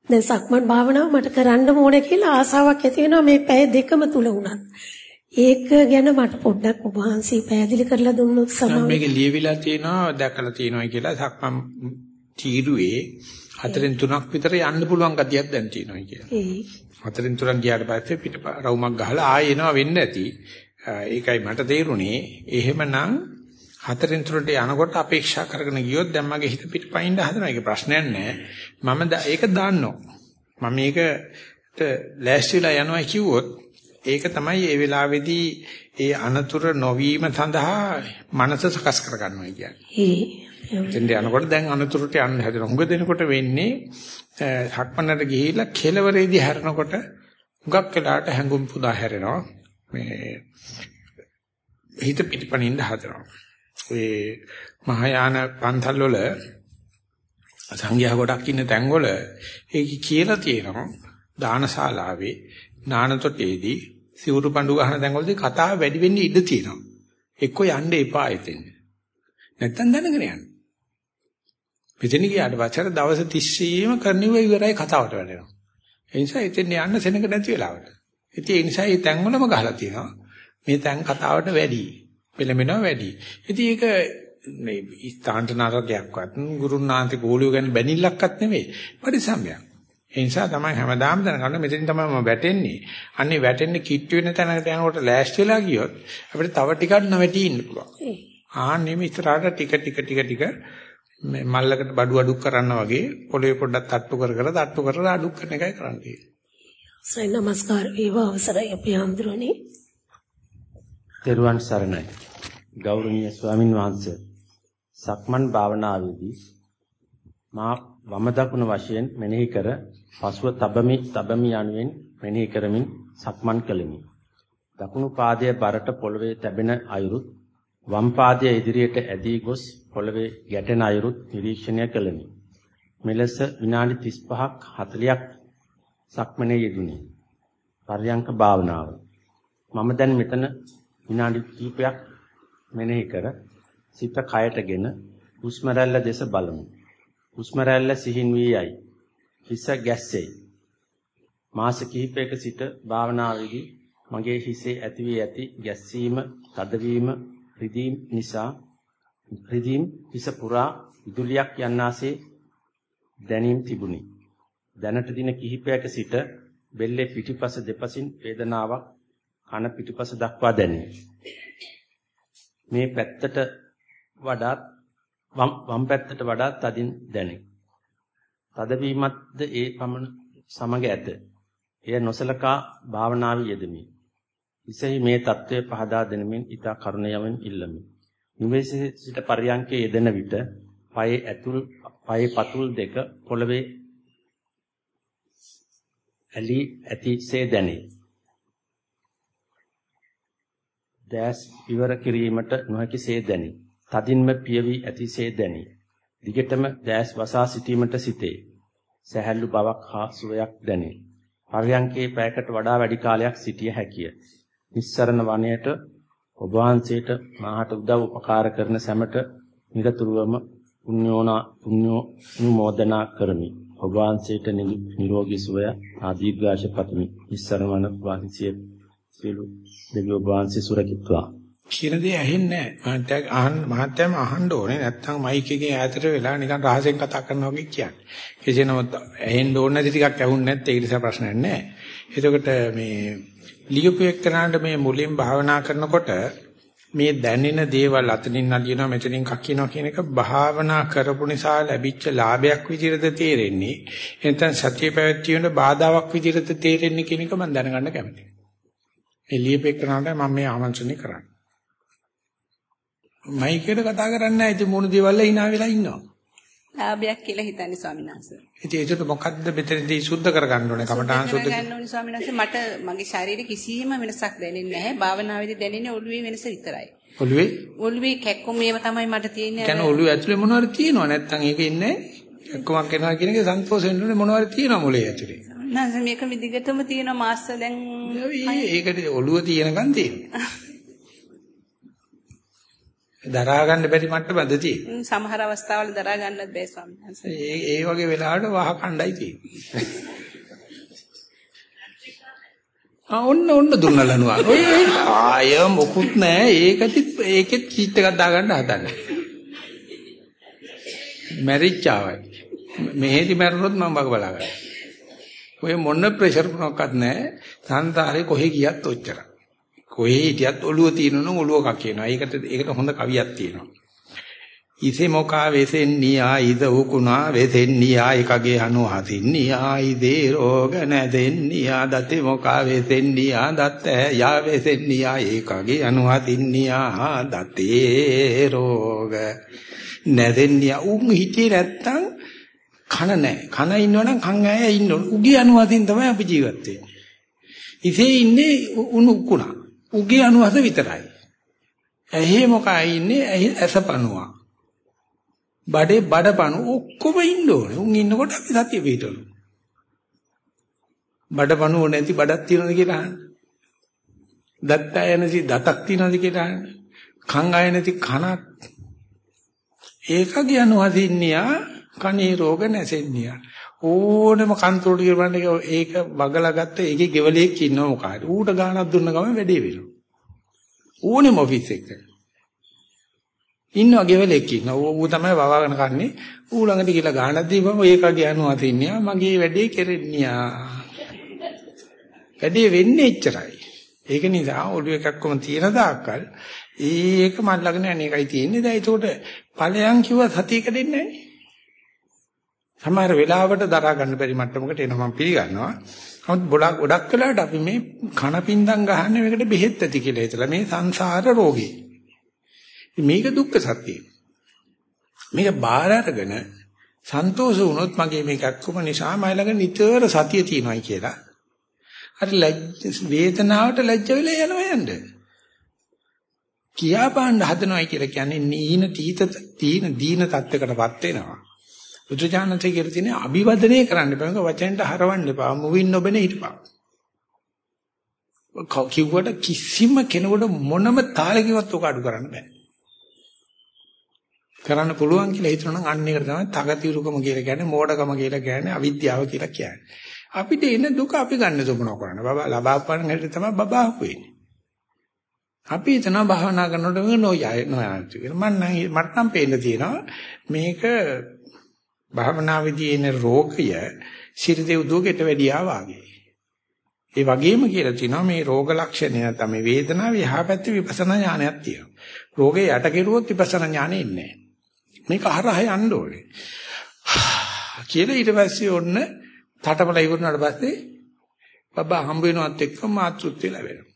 දැන් සක්මන් භාවනාව මට කරන්න ඕනේ කියලා ආසාවක් ඇති වෙනවා මේ පැය දෙකම තුල වුණත්. ඒක ගැන මට පොඩ්ඩක් ඔබ වහන්සේ පැහැදිලි කරලා දුන්නොත් සමාව.
මේක ලියවිලා තියෙනවා දැකලා තියෙනවා කියලා සක්මන් තීරුවේ හතරෙන් තුනක් විතර යන්න පුළුවන් ගතියක් දැන් තියෙනවා කියලා.
ඒ.
හතරෙන් තුනක් ගියාට පස්සේ පිට රවුමක් ගහලා ආයෙ එනවා වෙන්න ඇති. ඒකයි මට තේරුනේ. එහෙමනම් හතරෙන් තුනට යනකොට අපේක්ෂා කරගෙන ගියොත් දැන් මගේ හිත පිටපයින් හදනවා. ඒක ප්‍රශ්නයක් නෑ. මම ඒක දාන්නවා. මම මේකට ලෑස්තිලා යනවා කිව්වොත් ඒක තමයි ඒ වෙලාවේදී ඒ අනතුර නොවීම සඳහා මනස සකස් කර ගන්නවා කියන්නේ. එතෙන්ට යනකොට දැන් අනතුරට යන්න හැදෙනවා. හුඟ දෙනකොට වෙන්නේ හක්මන්නට ගිහිල්ලා කෙලවරේදී හැරෙනකොට හුඟක් වෙලාට හැඟුම් පුදා හැරෙනවා. මේ හිත පිටපණින්න හදනවා. ඒ මහායාන පන්සල් වල සංඝයා ගොඩක් ඉන්න තැන්වල ඒක කියලා තියෙනවා දානශාලාවේ නානතොටේදී සිවුරු පඳු ගහන තැන්වලදී කතාව වැඩි වෙන්න ඉඩ තියෙනවා. එක්කෝ යන්න එපා එතෙන්. නැත්තම් දැනගෙන යන්න. මෙතන ගියාට පස්සේ දවස් 30ෙම කරණිව ඉවරයි කතාවට වැඩෙනවා. ඒ නිසා එතෙන් යන්න සෙනඟ නැති වෙලාවට. ඉතින් ඒ නිසා මේ තැන්වලම ගහලා තියෙනවා. මේ තැන් කතාවට වැඩි. පෙළඹෙනවා වැඩි. ඉතින් ඒක මේ ස්ථාන්ත නරකයක්වත් ගුරුනාන්ති ගෝලියෝ ගැන බැනිල්ලක්වත් නෙවෙයි. පරිසම්යක්. ඒ නිසා තමයි හැමදාම දැනගන්න මෙතෙන් තමයි මම වැටෙන්නේ. අන්නේ වැටෙන්නේ කිට්ටු වෙන තැනකට යනකොට ලෑස්ති වෙලා ගියොත් අපිට තව ටිකක් නැවටි ඉන්න පුළුවන්. ආන්නේ මේ ඉස්සරහට ටික ටික ටික ටික මේ මල්ලකට බඩු අඩු කරන්න වගේ පොළවේ පොඩ්ඩක් තට්ටු කර කර තට්ටු කරලා අඩු කරන එකයි කරන්නේ.
සයි නමස්කාර වේවා අවසරයි අපේ හඳුරන්නේ.
තෙරුවන් සරණයි. ගෞරවනීය ස්වාමින් වහන්සේ. සක්මන් භාවනාවේදී මා වම දකුණ වශයෙන් මෙනෙහි කර පසුව තබමි තබමි යනුවෙන් මෙනෙහි කරමින් සක්මන් කළෙමි. දකුණු පාදයේ බරට පොළවේ තැබෙන අයුරුත් වම් පාදයේ ඉදිරියට ඇදී ගොස් පොළවේ ගැටෙන අයුරුත් නිරීක්ෂණය කළෙමි. මෙලෙස විනාඩි 35ක් 40ක් සක්මනේ යෙදුනි. පර්යංක භාවනාව. මම දැන් මෙතන විනාඩි කිහිපයක් මෙනෙහි කර සිත කයටගෙන හුස්ම රැල්ල දෙස බලමු. හුස්ම රැල්ල සිහින් වී යයි. හිස ගැස්සෙයි. මාස කිහිපයක සිට භාවනාවේදී මගේ හිසේ ඇති වී ඇති ගැස්සීම, තදවීම, රිදීම් නිසා රිදීම් හිස පුරා විදුලියක් යන්නාසේ දැනීම් තිබුණි. දැනට දින කිහිපයක සිට බෙල්ලේ පිටිපස දෙපසින් වේදනාවක් කන පිටිපස දක්වා දැනේ. මේ පැත්තට වඩා වම් පැත්තට වඩා තදින් දැනේ. තදවීමත්ද ඒ පමණ සමග ඇත. එය නොසලකා භාවනාවේ යෙදෙමි. විසෙහි මේ தત્ත්වය පහදා දෙනමින් ඊට කරුණයවෙන් ඉල්ලමි. නිවසේ සිට පරියන්කේ යෙදෙන විට පයේ ඇතුල් පයේ පතුල් දෙක පොළවේ ඇලි ඇතිසේ දැනේ. දැස් ඉවර කිරීමට නොහැකිසේ දැනේ. තදින්ම පියවි ඇතිසේ දැනේ. දිගටම දැස් වසා සිටීමට සිටේ. සැහැල්ලු බවක් හා සුවයක් දැනේ. පර්යංකේ පැයකට වඩා වැඩි කාලයක් සිටිය හැකිය. නිස්සරණ වනයේට ඔබ වහන්සේට මාහට උදව් උපකාර කරන සැමට නිරතුරුවම පුණ්‍යෝනා පුණ්‍යෝ නුමෝදනා කරමි. ඔබ වහන්සේට නිරෝගී සුවය ආදීර්ඝාෂ පතමි. නිස්සරණ වන වාසිය සියලු දෙවියෝ ඔබ වහන්සේ සුරකිත්වා.
කියන දේ ඇහෙන්නේ නැහැ. මහත්තයා අහන්න මහත්තයාම අහන්න ඕනේ. නැත්තම් මයික් එකේ ඈතට වෙලා නිකන් රහසෙන් කතා කරනවා වගේ කියන්නේ. කෙසේ නමුත් ඇහෙන්න ඕන නැති ටිකක් ඇහුන්නේ නැත්නම් ඒක නිසා ප්‍රශ්නයක් නැහැ. එතකොට මේ ලියුපු එක්කනට මේ මුලින් භාවනා කරනකොට මේ දැනෙන දේවල් අතනින් නලියනවා මෙතනින් කක්කිනවා කියන එක භාවනා කරපු නිසා ලැබිච්ච ලාභයක් විදිහටද තේරෙන්නේ එතෙන් සත්‍ය පැවැත්වීමේ බාධාවක් විදිහටද තේරෙන්නේ කියන එක මම දැනගන්න කැමතියි. මේ ලියපෙකනට මම මේ ආමන්ත්‍රණය කරන්නේ. මයිකේට කතා කරන්නේ නැහැ ඉතින් මොන දේවල් hina වෙලා ඉන්නවා.
ලාභයක් කියලා හිතන්නේ ස්වාමීන් වහන්සේ.
ඉතින් ඒකට මොකද්ද මෙතනදී සුද්ධ කරගන්න ඕනේ කමඨාන් සුද්ධ
කරගන්න ඕනේ ස්වාමීන් වහන්සේ මට මගේ ශරීරේ කිසිම වෙනසක් දැනෙන්නේ නැහැ. භාවනාවේදී දැනෙන්නේ ඔළුවේ වෙනස විතරයි.
ඔළුවේ?
ඔළුවේ කැක්කුම මේව තමයි මට තියෙන්නේ.
කියන්නේ ඔළුවේ ඇතුලේ මොනවාරි තියෙනව නැත්තම් ඒක ඉන්නේ කැක්කුමක් එනවා කියන එක සන්තෝෂ වෙන්න ඕනේ මොනවාරි තියෙනව මොලේ ඇතුලේ.
නෑ මේක විදිහටම තියෙන මාස්ස දැන්
ඒකට ඔළුව තියෙනකන් තියෙනවා. දරා ගන්න බැරි මට්ටමද තියෙන්නේ.
සමහර අවස්ථාවල දරා ගන්නත් බැහැ ස්වාමීන් වහන්සේ.
ඒ ඒ වගේ වෙලාවට වහ කණ්ඩායි තියෙන්නේ. ආ ඔන්න ඔන්න දුන්නලනවා. ඔය ආය මොකුත් නැහැ. ඒකෙත් ඒකෙත් කීට් එකක් දාගන්න හදන්නේ. මැරිච්චාවයි. මෙහෙදි මැරුණොත් මම බග බලා ගන්නවා. ඔය මොන ප්‍රෙෂර් මොනක්වත් නැහැ. සංසාරේ කොහෙ ගියත් ඔච්චරයි. කොහේ හිටියත් ඔළුව තියෙනවනම් ඔළුවක කියනවා. ඒකට ඒකට හොඳ කවියක් තියෙනවා. ඉසේ මොකා වෙසෙන්නියා ඉද උකුණා වෙසෙන්නියා එකගේ අනු හසින්නියා ඉදේ රෝග නැදෙන්නියා දතේ මොකා වෙසෙන්නියා දත් යා වෙසෙන්නියා එකගේ අනු හසින්නියා දතේ රෝග නැදෙන්නියා උන් හිටියේ නැත්තම් කන නැහැ කන ඉන්නවනම් කන් ඇය ඉන්න උගේ අනු හසින් තමයි අපි ජීවත් වෙන්නේ. ඉසේ ඉන්නේ උණු උකුණා. උගේ අනුහස විතරයි. ඇහි මොකයි ඉන්නේ ඇසපණුවා. බඩේ බඩපණු ඔක්කොම ඉන්න ඕනේ. උන් ඉන්නකොට අපි සතිය පිටවලු. බඩපණුව නැති බඩක් තියනවද කියලා අහන්න. දත් අය නැති දතක් තියනවද කියලා අහන්න. කන් අය නැති කනක්. ඒක කියනවාදින්නියා කනේ රෝග නැසෙන්නියා. ඕනෙම කන්ත්‍රෝල් කරන්න ඒක බගලා ගත්ත ඒකේ ගෙවලෙක් ඉන්නව මොකාද ඌට ගානක් දුන්න ගමන් වැඩේ වෙනවා. ඕනෙම ඔෆිස් එක ඉන්නවා ගෙවලෙක් ඉන්නවා. ඌ තමයි වවාගෙන කන්නේ. ඌ ළඟට ගිහලා ගානක් දීපම ඒක ගියනවා තින්නියා මගේ වැඩේ කෙරෙන්නියා. වැඩේ වෙන්නේ එච්චරයි. ඒක නිසා ඔළුව එකක්කම තියෙන දාකල් ඒක මන් ළඟ නෑ මේකයි තියෙන්නේ. දැන් ඒකට ඵලයන් කිව්ව සතියක දෙන්නේ නැහැ සමහර වෙලාවට දරා ගන්න බැරි මට්ටමකට එනවා මම පිළිගන්නවා. නමුත් ගොඩක් ගොඩක් වෙලාවට අපි මේ කන පින්දම් ගහන්නේ මේකට බෙහෙත් ඇති කියලා හිතලා මේ සංසාර රෝගේ. මේක දුක්ඛ සත්‍යය. මේක බාර අරගෙන සන්තෝෂ වුණොත් මගේ මේක අක්කම නිසා මයි ළඟ නිතර සතිය තියෙනවායි කියලා. අර වේදනාවට ලැජ්ජ වෙලා යනවා යන්නේ. කියා පාන්න හදනවයි කියලා කියන්නේ නීන තීත තීන දීන තත්යකටපත් වෙනවා. බුදුජානකසේ කියලා තියෙන්නේ අභිවදනය කරන්න එපා. මේක වචෙන්ට හරවන්න එපා. මුවින් නොබෙන හිටපන්. කිව්වට කිසිම කෙනෙකුට මොනම තාලකින්වත් ඔක අඩු කරන්න බෑ. කරන්න පුළුවන් කියලා හිතනනම් අන්න ඒකට තමයි තගතිරුකම කියලා කියන්නේ, මෝඩකම කියලා කියන්නේ, අවිද්‍යාව කියලා කියන්නේ. අපිට එන දුක අපි ගන්න දුමන කරන්නේ. බබා ලබාපන්න හැටි තමයි බබා හුවෙන්නේ. අපි එතන භාවනා කරනකොට නොයයි නොයයි කියලා. මම නම් මට නම් පේන්න තියෙනවා මේක භාවනාවේදී එන රෝගය සිරිදෙව් දුවකට වැඩියා වාගේ. ඒ වගේම කියලා තිනවා මේ රෝග ලක්ෂණය නැත්නම් මේ වේදනාවේ එහා පැත්තේ විපස්සනා ඥානයක් තියෙනවා. රෝගේ යට කෙරුවොත් විපස්සනා ඥානෙ ඉන්නේ මේක හරහා යන්න ඕනේ. කියලා ඊට පස්සේ ඔන්න තටමල ඉවරනාට පස්සේ බබා හම්බ වෙනවත් එක්ක මාතෘත්වය ලැබෙනවා.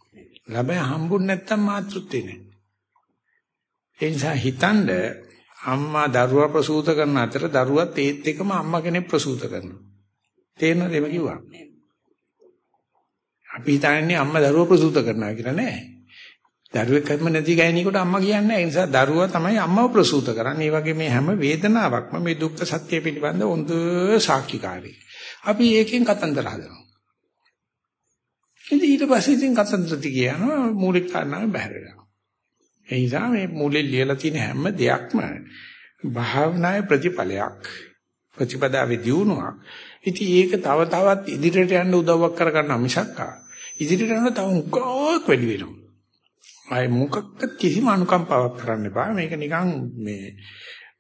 ළමයි හම්බුනේ නැත්තම් මාතෘත්වේ නෑ. ඒ නිසා හිතනද අම්මා දරුවා ප්‍රසූත කරන අතර දරුවත් ඒත් එකම අම්මා කෙනෙක් ප්‍රසූත කරනවා. තේරෙනවද එම කිව්වා? අපි හිතන්නේ අම්මා දරුවා ප්‍රසූත කරනවා කියලා නෑ. දරුවෙක් කර්ම නැති ගෑණියෙකුට අම්මා කියන්නේ ඒ නිසා දරුවා තමයි අම්මව ප්‍රසූත කරන්නේ. ඒ වගේ මේ හැම වේදනාවක්ම මේ දුක්ඛ සත්‍ය පිළිබඳ හොඳ සාක්ෂිකාරී. අපි ඒකෙන් කතන්දර හදනවා. ඉතින් ඊට පස්සේ ඉතින් කතන්දරති කියනවා මූලික කාරණාව බහැරලා. ඒ නිසා මේ මූලෙ ලියලා තියෙන හැම දෙයක්ම භාවනාවේ ප්‍රතිඵලයක්. ප්‍රතිපදාවේ දියුණුවක්. ඉතින් ඒක තව තවත් ඉදිරියට යන්න උදව්වක් කරගන්න මිසක් ඉදිරියට යන තව උගක් වැඩි වෙනවා. ආයේ මොකක්ද කිසිම අනුකම්පාවක් කරන්න එපා. මේක නිකන් මේ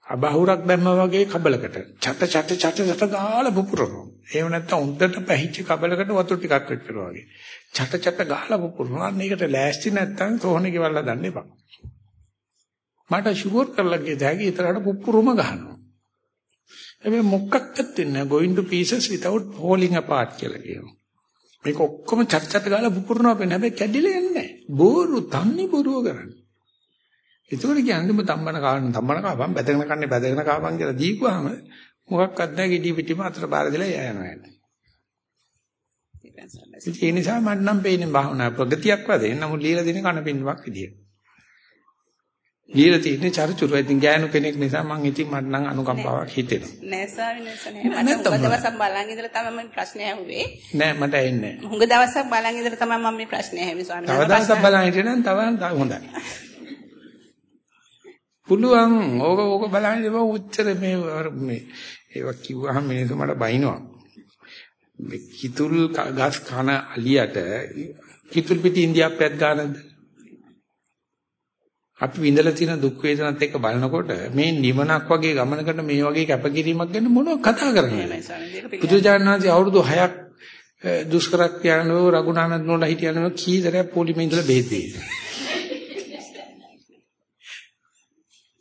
අබහුරක් දැම්මා වගේ කබලකට චට චට චට චට ගාලා පුපුරනවා. එහෙම නැත්නම් උන්දට පැහිච්ච කබලකට වතුර ටිකක් වෙච්චනවා වගේ. චට චට ගාලා පුපුරනවා. මේකට ලෑස්ති නැත්නම් තෝහනේ කෙවල්ලා දන්න එපා. මට ෂුවර් කරලා ගියදාගේ ඉතරට පුපුරුම ගහනවා. හැබැයි මොකක්වත් වෙන්නේ නැහැ. going to pieces without falling apart කියලා කියනවා. මේක ඔක්කොම චට චට ගාලා පුපුරනවා වෙන හැබැයි කැඩිලා යන්නේ නැහැ. බෝරු තන්නේ බොරුව කරන්නේ. ඒකෝර කියන්නේ ඔබ තම්බන කාන තම්බන කාපම් බැදගෙන කන්නේ බැදගෙන කාපම් කියලා දීපුවාම මොකක්වත් නැහැ ගෙඩි පිටිම අතර බාර දෙලා යනවා යන්නේ. ඒ නිසා මට නම් පේන්නේ භාවනා ප්‍රගතියක් වශයෙන් නමුත් লীලා දෙන කන පින්වක් විදියට. লীලා තියෙන්නේ චරිචුරු ඉතින් ගෑනු කෙනෙක් නිසා මං ඉතින් මට නම් අනුකම්පාවක් හිතෙනවා.
නෑ ස්වාමීන් නෑ උග දවසක් බලන් ඉඳලා තමයි මම ප්‍රශ්නේ අහුවේ.
නෑ මට එන්නේ නෑ.
උග දවසක් බලන් ඉඳලා තමයි මම මේ ප්‍රශ්නේ අහුවේ ස්වාමීන්.
තව දවසක් බලන් හිටියනම් තව හොඳයි. පුළුවන්. ඕක ඕක බලන්නේ බා උච්චර මේ මේ ඒවා කිව්වහම මිනිස්සු මට බයිනවා. මේ කිතුල් ගස් කන අලියට කිතුල් පිටි ඉන්දියාප්පයක් ගන්නද? අපි විඳලා තියෙන දුක් වේදනත් එක්ක බලනකොට මේ නිවනක් වගේ ගමනකට මේ වගේ කැපකිරීමක් ගැන මොනව කතා කරන්නේ? බුදුජානනාංශي අවුරුදු 6ක් දුෂ්කර ක්‍රියානෝ රඝුනානන්ද නෝලා හිටියනෝ කී දරයක් පොලිමේ ඉඳලා බෙහෙත් දෙන්නේ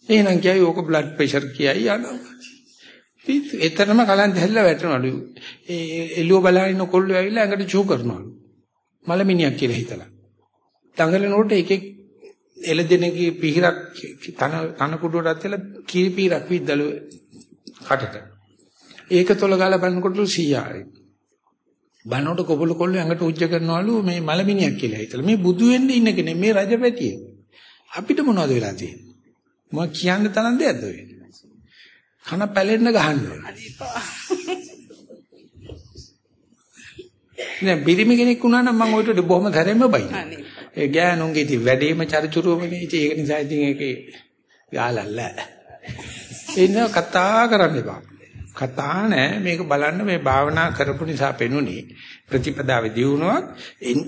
එහෙනම් කියයි ඕක බ්ලඩ් ප්‍රෙෂර් කියයි යනවා. එතරම් කලන්ත හැල්ලා වැටෙනවලු. ඒ එළුව බලන කොල්ලෝ ඇවිල්ලා ඇඟට චූ කරනවලු. මලමිනියක් කියලා හිතලා. දඟලනකොට එකෙක් එළදෙනගේ පිහිරක් තන තන කුඩුවටත් තියලා කීරි පිහිරක් විද්දලු කටට. ඒක තොල ගාලා බලනකොටලු 100යි. බනෝට කොබල කොල්ලෝ ඇඟට උජ්ජ කරනවලු මේ මලමිනියක් කියලා හිතලා. මේ බුදු වෙන්න ඉන්න කෙනේ මේ රජපැටිය. අපිට මොනවද වෙලා තියෙන්නේ? මම කියන්න තරම් දෙයක්ද ඔය? කන පැලෙන්න ගහන්න නෑ බිරිමි කෙනෙක් වුණා නම් මම ඔයිට බොහොම ධරෙම බයි. ඒ ගෑනුන්ගේ ඉතින් වැඩේම චරිචුරුවමනේ. ඉතින් ඒක නිසා ඉතින් ඒකේ ගාලල්ල. නිසා කතා කරන්න එපා. කතා නෑ මේක බලන්න මේ භාවනා කරපු නිසා පෙනුනේ ප්‍රතිපදාවේ දියුණුවක්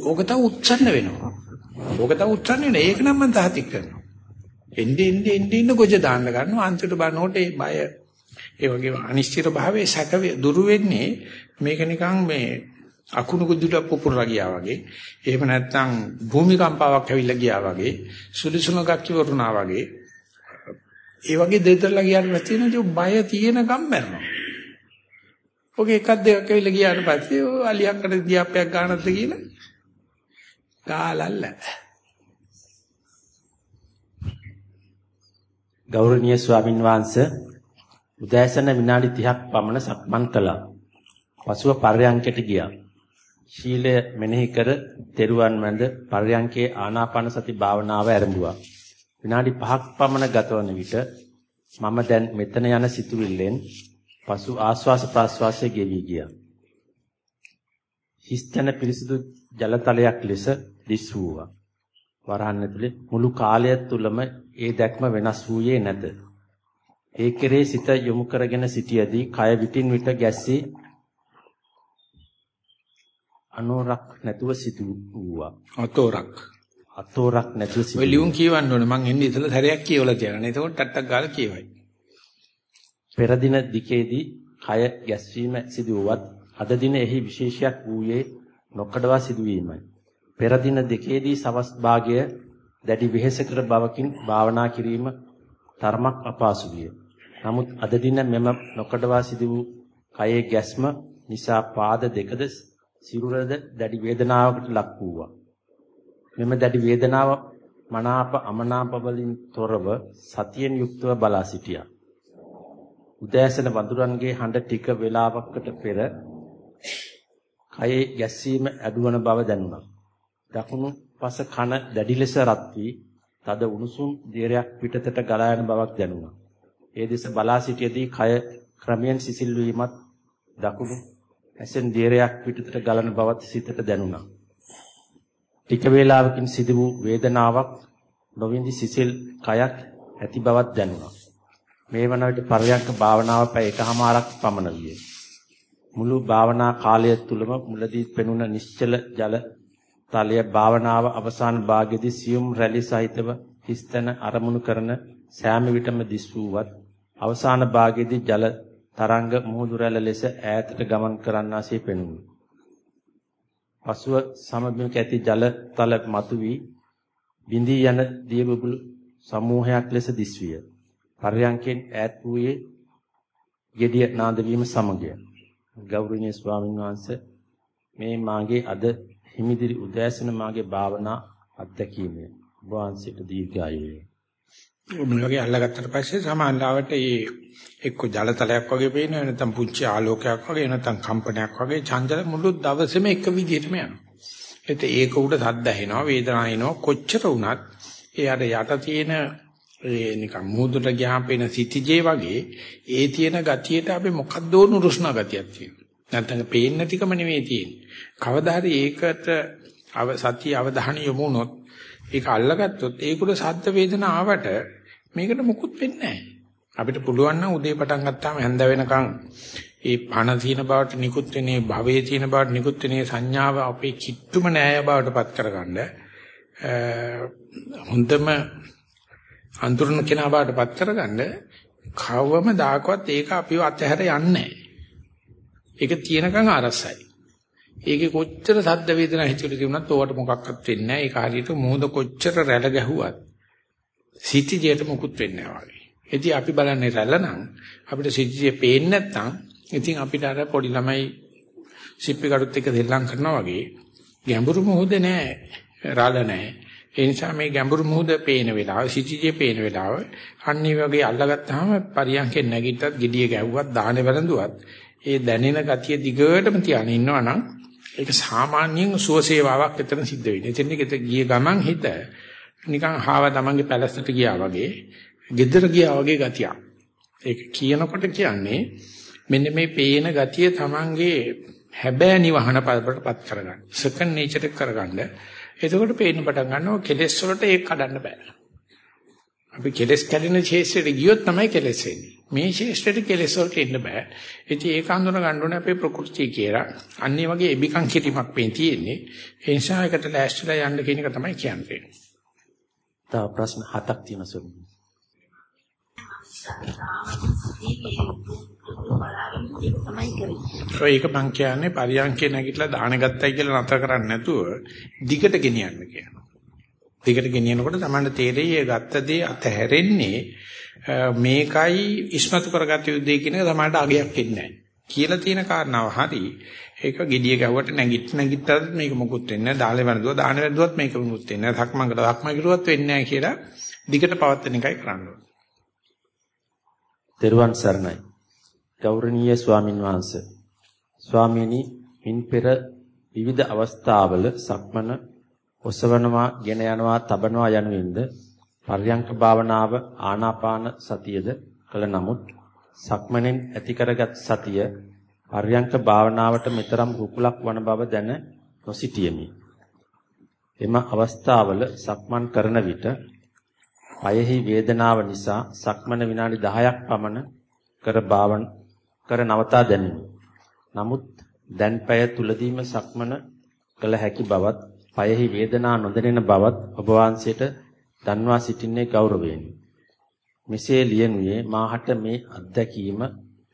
ඕක තව උච්චන්න වෙනවා. ඕක තව උච්චන්න වෙනවා. ඒක නම් මම තාතික් කරනවා. එන්නේ එන්නේ එන්නේ ඉන්න ගොජ දාන්න ගන්නවා. අන්තිමට බලනකොට ඒ බය ඒ වගේම අනිශ්චිත භාවයේ සැක දුරු වෙන්නේ මේක නිකන් මේ අකුණු කුදුට පුපුරලා ගියා වගේ. එහෙම නැත්නම් භූමිකම්පාවක් ඇවිල්ලා ගියා වගේ. සුලිසුණක් කිවරුණා වගේ. ඒ වගේ දෙතරලා ගියාට පස්සේ නේද බය තියෙනකම් මැරෙනවා. ඔගේ එකක් දෙකක් ඇවිල්ලා ගියාට පස්සේ අලියක්කට දියාප්පයක් ගන්නත් කියලා. ගාලල්ලා.
ගෞරවනීය ස්වාමින් වහන්සේ උදෑසන විනාඩි 30ක් පමණ සක්මන් කළා. පසුව පර්යංකයට ගියා. ශීලය මෙනෙහි කර තෙරුවන් මැද පර්යංකයේ ආනාපාන සති භාවනාව ආරම්භුවා. විනාඩි 5ක් පමණ ගතවන විට මම දැන් මෙතන යන සිතුවිල්ලෙන් පසු ආස්වාස ප්‍රාස්වාසයේ ගෙවි ගියා. හිස්තන පිරිසිදු ජලතලයක් ලෙස දිස් වූවා. වරහන් ඇතුලේ මුළු කාලය තුලම ඒ දැක්ම වෙනස් වූයේ නැත. ඒ කෙරේ සිත යොමු කරගෙන සිටියදී කය විටින් විට ගැස්සී අනෝරක් නැතුව සිටු වූවා.
අතෝරක්.
අතෝරක් නැතුව සිටු.
ඔය ලියුම් කියවන්න ඕනේ. මං එන්නේ ඉතල සැරයක් කියවලා තියනවා. එතකොට ටට්ටක් ගාලා කියවයි.
පෙර දින දිකේදී කය ගැස්වීම සිදු වුවත් අද දින එහි විශේෂයක් වූයේ නොකඩවා සිදුවීමයි. පෙර දින දෙකේදී සවස් භාගය දැඩි වෙහෙසකර බවකින් භාවනා කිරීම තරමක් අපහසු විය. නමුත් අද දින මෙම නොකඩවා සිදු වූ කයේ ගැස්ම නිසා පාද දෙකද සිරුරද දැඩි වේදනාවකට ලක් වූවා. මෙම දැඩි වේදනාව මනාප අමනාප වලින් තොරව සතියෙන් යුක්තව බලා සිටියා. උදෑසන වඳුරන්ගේ හඬ ටික වේලාවකට පෙර කයේ ගැස්සීම ඇදුවන බව දැනුණා. දකුණු පස කන දැඩි ලෙස රත් වී තද උණුසුම් දියරයක් පිටතට ගලා යන බවක් දැනුණා. ඒ දෙස බලා සිටියේදී කය ක්‍රමයෙන් සිසිල් වීමත් දකුණු ඇසෙන් දියරයක් පිටතට ගලන බවත් සිතට දැනුණා. ටික වේලාවකින් සිදු වූ වේදනාවක් නොවින්දි සිසිල් කයක් ඇති බවක් දැනුණා. මේ වන විට පරයන්ක භාවනාව පැය එකහමාරක් පමණ විය. මුළු භාවනා කාලය තුලම මුලදී පෙනුන නිශ්චල ජල තලය භාවනාව අවසාන භාගයේදී සියුම් රැලි සහිතව හිස්තන අරමුණු කරන සෑම විටම දිස් වූවත් අවසාන භාගයේදී ජල තරංග මුහුදු රැළ ලෙස ඈතට ගමන් කරන්නාසේ පෙනුණි. පසුව සමබිමක ඇති ජල තල මතුවී බිඳී යන දියබබළු සමූහයක් ලෙස දිස්විය. පර්යංකෙන් ඈත් වූයේ gediya නාද වීම සමගය. ගෞරවනීය ස්වාමීන් වහන්සේ මේ මාගේ අද හිමිදිරි උදෑසන මාගේ භාවනා අත්දැකීමය. ඔබ වහන්සේට දීර්ඝායු වේ.
ඔබ වගේ අල්ලගත්තට පස්සේ සමානලාවට ඒ එක්ක ජලතලයක් වගේ පේනවා නැත්නම් පුංචි ආලෝකයක් වගේ නැත්නම් කම්පනයක් වගේ චංචල මුළු දවසේම එක විදිහටම යනවා. ඒත් ඒක උඩ සද්ද ඇහෙනවා වේදනාව එනවා කොච්චර වුණත් ඒ අර යට තියෙන ඒ නිකන් මූදුට ගියාම පේන සිටිජේ වගේ ඒ තියෙන ගතියට අපි මොකද්ද නුරුස්නා ගතියක් තියෙනවා. නැත්නම් පේන්නේ නැතිකම නෙවෙයි තියෙන්නේ. කවදා හරි ඒකට සතිය අවධානය යොමු වුණොත් ඒක අල්ලගත්තොත් ඒකුඩ සද්ද වේදනා ආවට මේකට මුකුත් වෙන්නේ නැහැ. අපිට පුළුවන් නම් උදේ පටන් ගත්තාම හැන්ද වෙනකන් ඒ පණ තියෙන බවට නිකුත් වෙනේ භවයේ තියෙන බවට නිකුත් වෙනේ සංඥාව අපේ කිට්ටුම නෑය බවට පත් කරගන්න හොඳම අඳුරන කෙනා බවට පත් කරගන්න කවම දාකවත් ඒක අපිව අතහැර යන්නේ ඒක තියෙනකන් අරසයි. ඒකේ කොච්චර සද්ද වේදනා හිතුවේ තිබුණත් ඕවට මොකක්වත් වෙන්නේ නැහැ. ඒක හරියට මෝද කොච්චර රැළ ගැහුවත් සිටිජයට මුකුත් වෙන්නේ නැහැ වගේ. ඉතින් අපි බලන්නේ රැළ නම් අපිට සිටිජේ පේන්නේ නැත්නම් ඉතින් අපිට අර පොඩි ළමයි සිප්පි කඩුත් එක්ක දෙල්ලම් කරනවා වගේ ගැඹුරු මොහොත නැහැ. රාළ නැහැ. ඒ නිසා මේ ගැඹුරු මුහුද පේන වෙලාව, සිටිජේ පේන වෙලාව අන්නේ වගේ අල්ලගත්තාම පරියන්කෙන් නැගිට්ටත්, gediye ගැව්වත්, දාහනේ වැළඳුවත් ඒ දැනෙන ගතිය දිගටම තියාගෙන ඉන්නවා නම් ඒක සාමාන්‍යයෙන් සුවසේවාවක් එතන සිද්ධ වෙන්නේ. එතන ගිය ගමන් හිත නිකන් හාව තමන්ගේ පැලැස්සට ගියා වගේ, gedara ගියා වගේ ගතියක්. ඒක කියනකොට කියන්නේ මෙන්න මේ පේන ගතිය තමන්ගේ හැබෑ නිවහන පදපටපත් කරගන්න. සෙකන්ඩ් නේචර් එක කරගන්න. එතකොට පේන්න පටන් ගන්නවා කෙලෙස් වලට ඒක කඩන්න බෑ. අපි කෙලස් කැඩෙන ශේෂ්ත්‍රයට ගියොත් තමයි කෙලස් එන්නේ. මේ ශේෂ්ත්‍රයට කෙලස් වලට එන්න බෑ. ඉතින් ඒක හඳුන ගන්න ඕනේ අපේ ප්‍රകൃතිය කියලා. අන්නේ වගේ එබිකම් කිරීමක් මේ තියෙන්නේ. ඒ නිසා ඒකට ලෑස්තිලා යන්න කියන එක තමයි කියන්නේ.
තව ප්‍රශ්න හතක් තියෙනවා සර්.
ඒක මං කියන්නේ පරියන්කේ නැගිටලා දාන ගත්තයි කියලා නතර කරන්නේ නැතුව දිගට ගෙනියන්න කියනවා. දිගට ගෙනියනකොට තමයි තේරෙයි ඒ ගත්ත දේ අතහැරෙන්නේ මේකයි ඉස්මතු කරගත යුත්තේ කියන එක තමයි අගයක් එන්නේ කියලා තියෙන කාරණාව හරි ඒක gediya ගැව්වට නැගිට නැගිට්ටත් මේක මොකුත් වෙන්නේ නැහැ දාලේ වැරදුවා දාන වැරදුවත් මේක මොකුත් වෙන්නේ නැහැ ධක්මංගල ධක්ම කිරුවත් වෙන්නේ නැහැ කියලා දිගට පවත්වන එකයි කරන්න ඕනේ.
තෙරුවන් සරණයි. ගෞරවනීය ස්වාමින් වහන්සේ. ස්වාමීනි මින් පෙර විවිධ අවස්ථාවල සක්මන ඔසවනවා, ගෙන යනවා, තබනවා යනුවෙන්ද පර්යංක භාවනාව ආනාපාන සතියද කළ නමුත් සක්මණෙන් ඇති කරගත් සතිය පර්යංක භාවනාවට මෙතරම් රුකුලක් වන බව දැන නොසිටියෙමි. එම අවස්ථාවල සක්මන් කරන විට පයෙහි වේදනාව නිසා සක්මන විනාඩි 10ක් පමණ කර භාවන කර නවතා දැනිනි. නමුත් දැන් පැය තුලදීම සක්මන කළ හැකි බවත් පයෙහි වේදනා නොදැනෙන බවත් ඔබ වහන්සේට දන්වා සිටින්නේ ගෞරවයෙනි. මෙසේ ලියනුවේ මාහට මේ අත්දැකීම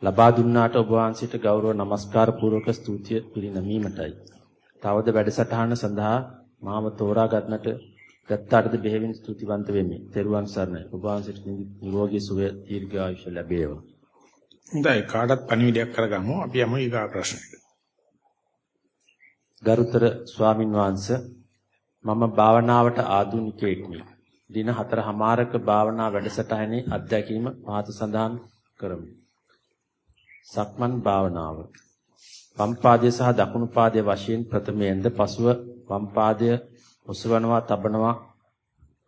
ලබා දුන්නාට ඔබ වහන්සේට ගෞරව නමස්කාර පූර්වක ස්තුතිය පිරිනමීමටයි. තවද වැඩසටහන සඳහා මාව තෝරා ගන්නට ගත්තාටද බෙහෙවින් ස්තුතිවන්ත වෙමි. තෙරුවන් සරණයි. ඔබ වහන්සේට නිරෝගී සුවය දීර්ඝායුෂ ලැබේවා.
හොඳයි කාටත් පණිවිඩයක් කරගමු. අපි යමු ඊගා ප්‍රශ්නෙට.
ගරුතර ස්වාමින් වහන්සේ මම භාවනාවට ආධුනිකයෙක්මි. දින 4හමාරක භාවනා වැඩසටහනේ අත්දැකීම පහත සඳහන් කරමි. සක්මන් භාවනාව. වම් පාදයේ සහ දකුණු පාදයේ වශයෙන් ප්‍රථමයෙන්ද පසුව වම් පාදය ඔසවනවා තබනවා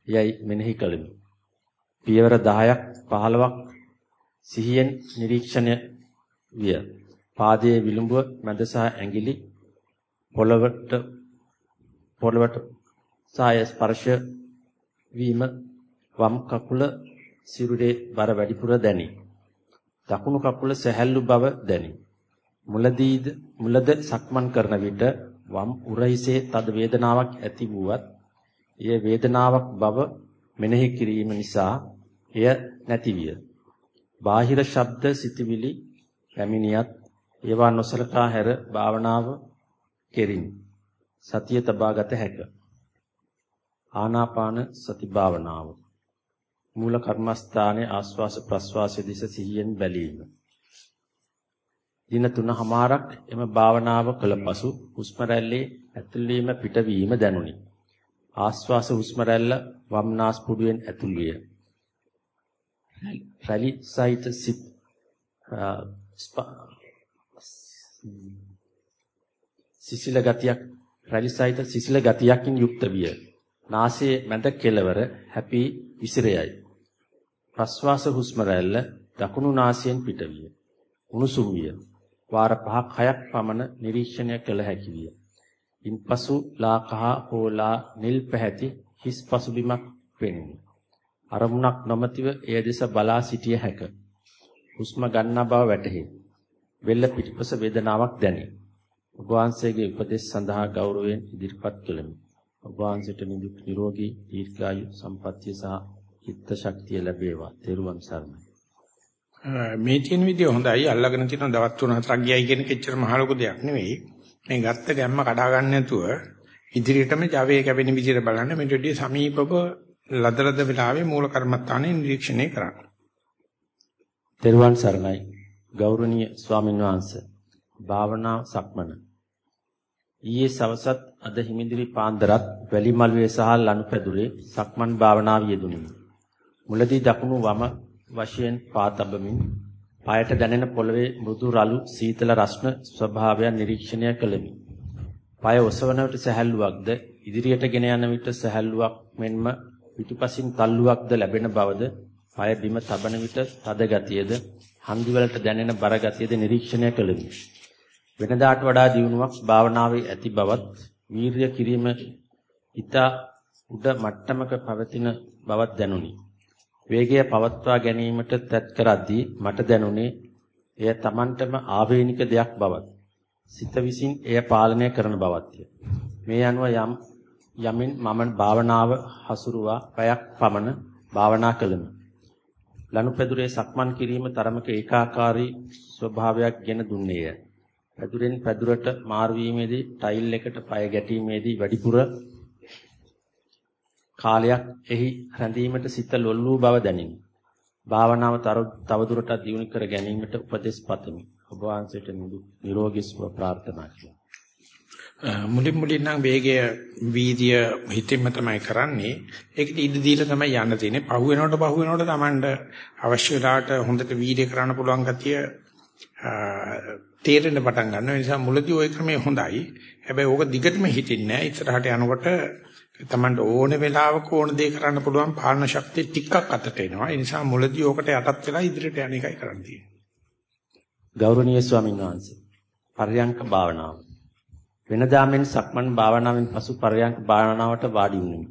යයි මෙනෙහි කළෙමි. පියවර 10ක් 15ක් සිහියෙන් නිරීක්ෂණය විය. පාදයේ විලුඹුව මැද සහ ඇඟිලි පොළවට පොළවට සාය ස්පර්ශ වීම වම් කකුල සිරුරේ බර වැඩිපුර දැනේ. දකුණු කකුල සැහැල්ලු බව දැනේ. මුලදීද මුලද සක්මන් කරන විට වම් උරහිසේ තද වේදනාවක් ඇති වුවත් එය වේදනාවක් බව මෙනෙහි කිරීම නිසා එය නැති විය. බාහිර ශබ්ද සිතවිලි පැමිණියත් ඒවා නොසලකා හැර භාවනාව කෙරින් සතිය තබාගත හැක. ආනාපාන සති භාවනාව මූල කර්මස්ථානයේ ආස්වාස ප්‍රස්වාස දිස සිහියෙන් බැලීම. දින තුනමාරක් එම භාවනාව කළ පසු හුස්ම රැල්ලේ ඇතුල්වීම පිටවීම දැනුනි. ආස්වාස හුස්ම රැල්ල වම්නාස් පුඩුවෙන් ඇතුල් විය. රැලි සහිත සිත් සිසිල ගතියක් රැලි සහිත සිසිල ගතියකින් යුක්ත විය. නාසයේ මැද කෙළවර හැපි විසිරයයි. ප්‍රස්වාස හුස්ම රැල්ල දකුණු නාසයෙන් පිටවිය. උණුසුම් විය. වාර 5ක් 6ක් පමණ නිරීක්ෂණය කළ හැකි විය. ඉන්පසු ලා කහ හෝ ලා නිල් පැහැති හිස් පසුබිමක් පෙනුනි. අරමුණක් නොමැතිව එය දෙස බලා සිටිය හැක. හුස්ම ගන්නා බව වැටහේ. වෙල්ල පිටිපස වේදනාවක් දැනේ. ඔබ වහන්සේගේ උපදෙස් සඳහා ගෞරවයෙන් ඉදිරිපත් කළෙමි. ඔබ වහන්සේට නිදුක් නිරෝගී දීර්ඝායු සම්පන්නිය සහ චිත්ත ශක්තිය ලැබේවා. තෙරුවන් සරණයි.
මේ තියෙන විදිය හොඳයි. අල්ලගෙන තියෙන දවස් 3-4ක් ගියයි කියන කෙච්චර මහ ලොකු දෙයක් නෙවෙයි. මේ ගත්ත ගැම්ම කඩා ගන්න නැතුව ඉදිරියටම Java කැපෙන විදියට බලන්න මේ ඩෙඩිය සමීපව ලදලද වෙලාවේ මූල කර්මත්තානේ නිරීක්ෂණය කරන්න.
තෙරුවන් සරණයි. ගෞරවනීය ස්වාමීන් වහන්සේ. භාවනා සක්මන. ඊයේ සවසත් අද හිමිදිරි පාන්දරත් වැලිමලුවේ සහ ලනුපැදුරේ සක්මන් භාවනාව යෙදුණෙමි. මුලදී දකුණු වම වශයෙන් පාතබමින් පායට දැනෙන පොළවේ මෘදු රළු සීතල රස්න ස්වභාවය නිරීක්ෂණය කළෙමි. පාය ඔසවන විට සැහැල්ලුවක්ද ඉදිරියට ගෙන යන විට සැහැල්ලුවක් මෙන්ම පිටුපසින් තල්ලුවක්ද ලැබෙන බවද පාය බිම තබන විට තද ගතියද හන්දි වලට දැනෙන බර ගතියද නිරීක්ෂණය කළෙමි. වෙනදාට වඩා දියුණුවක් භාවනාවේ ඇති බවත් වීරිය කිරීම ඊට උඩ මට්ටමක පවතින බවක් දැනුනි. වේගය පවත්වා ගැනීමට තත් කරද්දී මට දැනුනේ එය Tamanටම ආවේනික දෙයක් බවත්. සිත විසින් එය පාලනය කරන බවත්ය. මේ අනුව යම් යමින් මම භාවනාව හසුරුවා පැයක් පමණ භාවනා කළෙමි. ලනුපැදුරේ සක්මන් කිරීම තරමක ඒකාකාරී ස්වභාවයක් ගෙන දුන්නේය. පැදුරෙන් පැදුරට මාරු වීමේදී ටයිල් එකට පය ගැටීමේදී වැඩිපුර කාලයක් එහි රැඳීමට සිත ලොල් වූ බව දැනිනි. භාවනාව තවදුරටත් දියුණු කර ගැනීමට උපදෙස් පතමි. ඔබ වහන්සේට නිරෝගී සුව ප්‍රාර්ථනා කරමි.
මුලින් මුලින් නම් වේගය වීදිය හිතින්ම තමයි කරන්නේ. ඒකට ඉඩ දීලා තමයි යන්න තියෙන්නේ. පහු වෙනකොට පහු වෙනකොට Tamanට අවශ්‍ය වෙලාවට හොඳට වීඩිය කරන්න පුළුවන් ගතිය තේරෙන්න පටන් ගන්නවා. ඒ නිසා මුලදී ওই ක්‍රමය හොඳයි. හැබැයි ඕක දිගටම හිටින්නේ නැහැ. ඉස්සරහට යනකොට Tamanට ඕන වෙලාවක ඕන දේ කරන්න පුළුවන් පාලන ශක්තිය ටිකක් අතට එනවා. ඒ නිසා මුලදී ඕකට යටත් වෙලා ඉදිරියට යන එකයි කරන්න තියෙන්නේ.
ගෞරවනීය ස්වාමීන් වහන්සේ. පර්යංක භාවනාව. වෙනදා මෙන් සක්මන් භාවනාවෙන් පසු පර්යංක භාවනාවට වාඩි වුනිමි.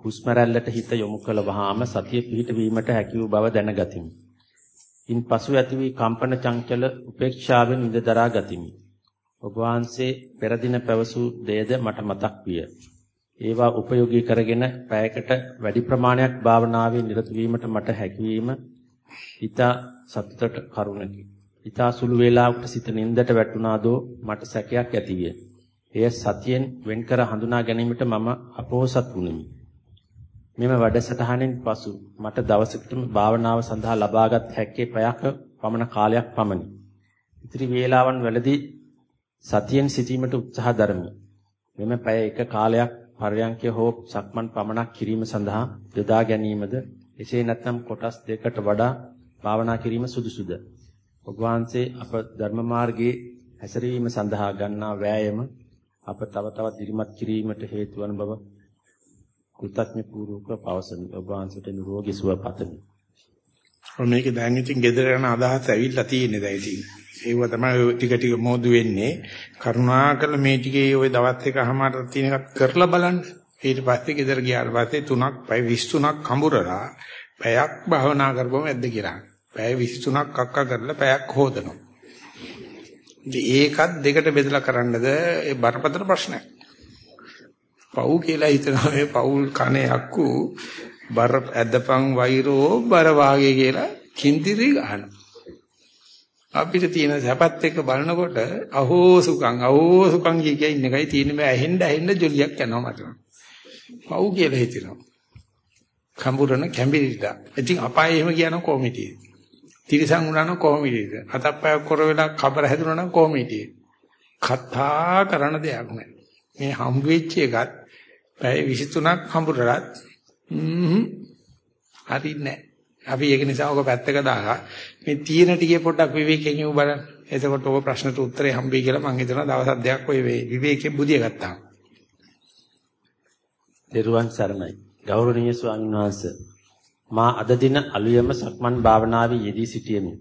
හුස්ම රැල්ලට හිත යොමු කළ වහාම සතිය පිහිට වීමට හැකි වූ බව දැනගතිමි. ඉන් පසු ඇති වී කම්පන චංචල උපේක්ෂාවෙන් ඉඳ දරා ගතිමි. ඔබ වහන්සේ පෙර දින පැවසූ දෙයද මට මතක් විය. ඒවා උපයෝගී කරගෙන පැයකට වැඩි ප්‍රමාණයක් භාවනාවේ නිරත වීමට මට හැකියවීම ඊතා සතුටට කරුණකි. ඊතා සුළු වේලාවකට සිත නින්දට වැටුණාදෝ මට සැකයක් ඇතිවිය. එය සතියෙන් වෙන් කර හඳුනා ගැනීමට මම අපෝසත් වුනිමි. මෙම වැඩසටහනෙන් පසු මට දවසකටම භාවනාව සඳහා ලබාගත් හැක්කේ පැයක පමණ කාලයක් පමණි. ඉතිරි වේලාවන් වලදී සතියෙන් සිටීමට උත්සාහ දරමි. මෙම පැය එක කාලයක් පරයන්කය හෝ සක්මන් පමණක් කිරීම සඳහා යොදා ගැනීමද එසේ නැත්නම් කොටස් දෙකට වඩා භාවනා කිරීම සුදුසුද? ඔබ වහන්සේ අප ධර්ම මාර්ගයේ හැසිරීම සඳහා ගන්නා වෑයම අප තව තවත් දිරිමත් කිරීමට හේතු වන බව කෘතඥ පූර්වක පවසමි. ඔබ වහන්සේට නිරෝගී සුව පතමි.
මේක දැන් ඉතින් gedera යන අදහස් ඇවිල්ලා තියෙන්නේ දැන් ඉතින්. ඒව තමයි ටික ටික මොදු වෙන්නේ. කරුණාකර මේ ටිකේ ওই දවස් එකමාරට තියෙන එකක් කරලා බලන්න. ඊට පස්සේ gedera ගියාට පස්සේ තුනක් පැය 23ක් කඹරලා පැයක් භාවනා කරපුවම ඇද්ද කියලා. පැය 23ක් අක්ක කරලා පැයක් හොදනවා. ඒකත් දෙකට බෙදලා කරන්නද ඒ බරපතල ප්‍රශ්නයක්. පව් කියලා හිතනවා මේ පවුල් කනේ අක්කු බර ඇදපන් වෛරෝ බර වාගේ කියලා කිඳිරි ගහනවා. අපිට තියෙන සැපත් එක්ක බලනකොට අහෝ සුඛං අහෝ සුඛං කිය කිය ඉන්න එකයි තියෙන මේ ඇහෙන්න ඇහෙන්න ජොලියක් යනවා මට. පව් කියලා හිතෙනවා. කම්බුරන කැම්බිරිට. ඉතින් අපායෙ එහෙම කියන කොමිටිය. තිරිසන් වුණා නම් කොමිටියද. අතප්පයක් කර වෙලා කබර හැදුනා නම් කොමිටිය. කතා කරන දෙයක් නෑ. මේ හම්බ වෙච්ච එකත් පැය 23ක් හම්බුරලත් හරින්නේ අපි ඒක නිසා ඔක පැත්තක දාලා මේ තියෙන ටිකේ පොඩ්ඩක් විවේකයෙන් යමු බලන්න. එතකොට ඔය ප්‍රශ්නට උත්තරේ හම්බෙයි කියලා මම හිතනවා දවස් දෙකක් ඔය විවේකයෙන් බුදිය ගත්තා.
දේරුවන් සරණයි. ගෞරවනීය ස්වාමීන් වහන්සේ මා අද දින අලුයම සක්මන් භාවනාවේ යෙදී සිටියෙමි.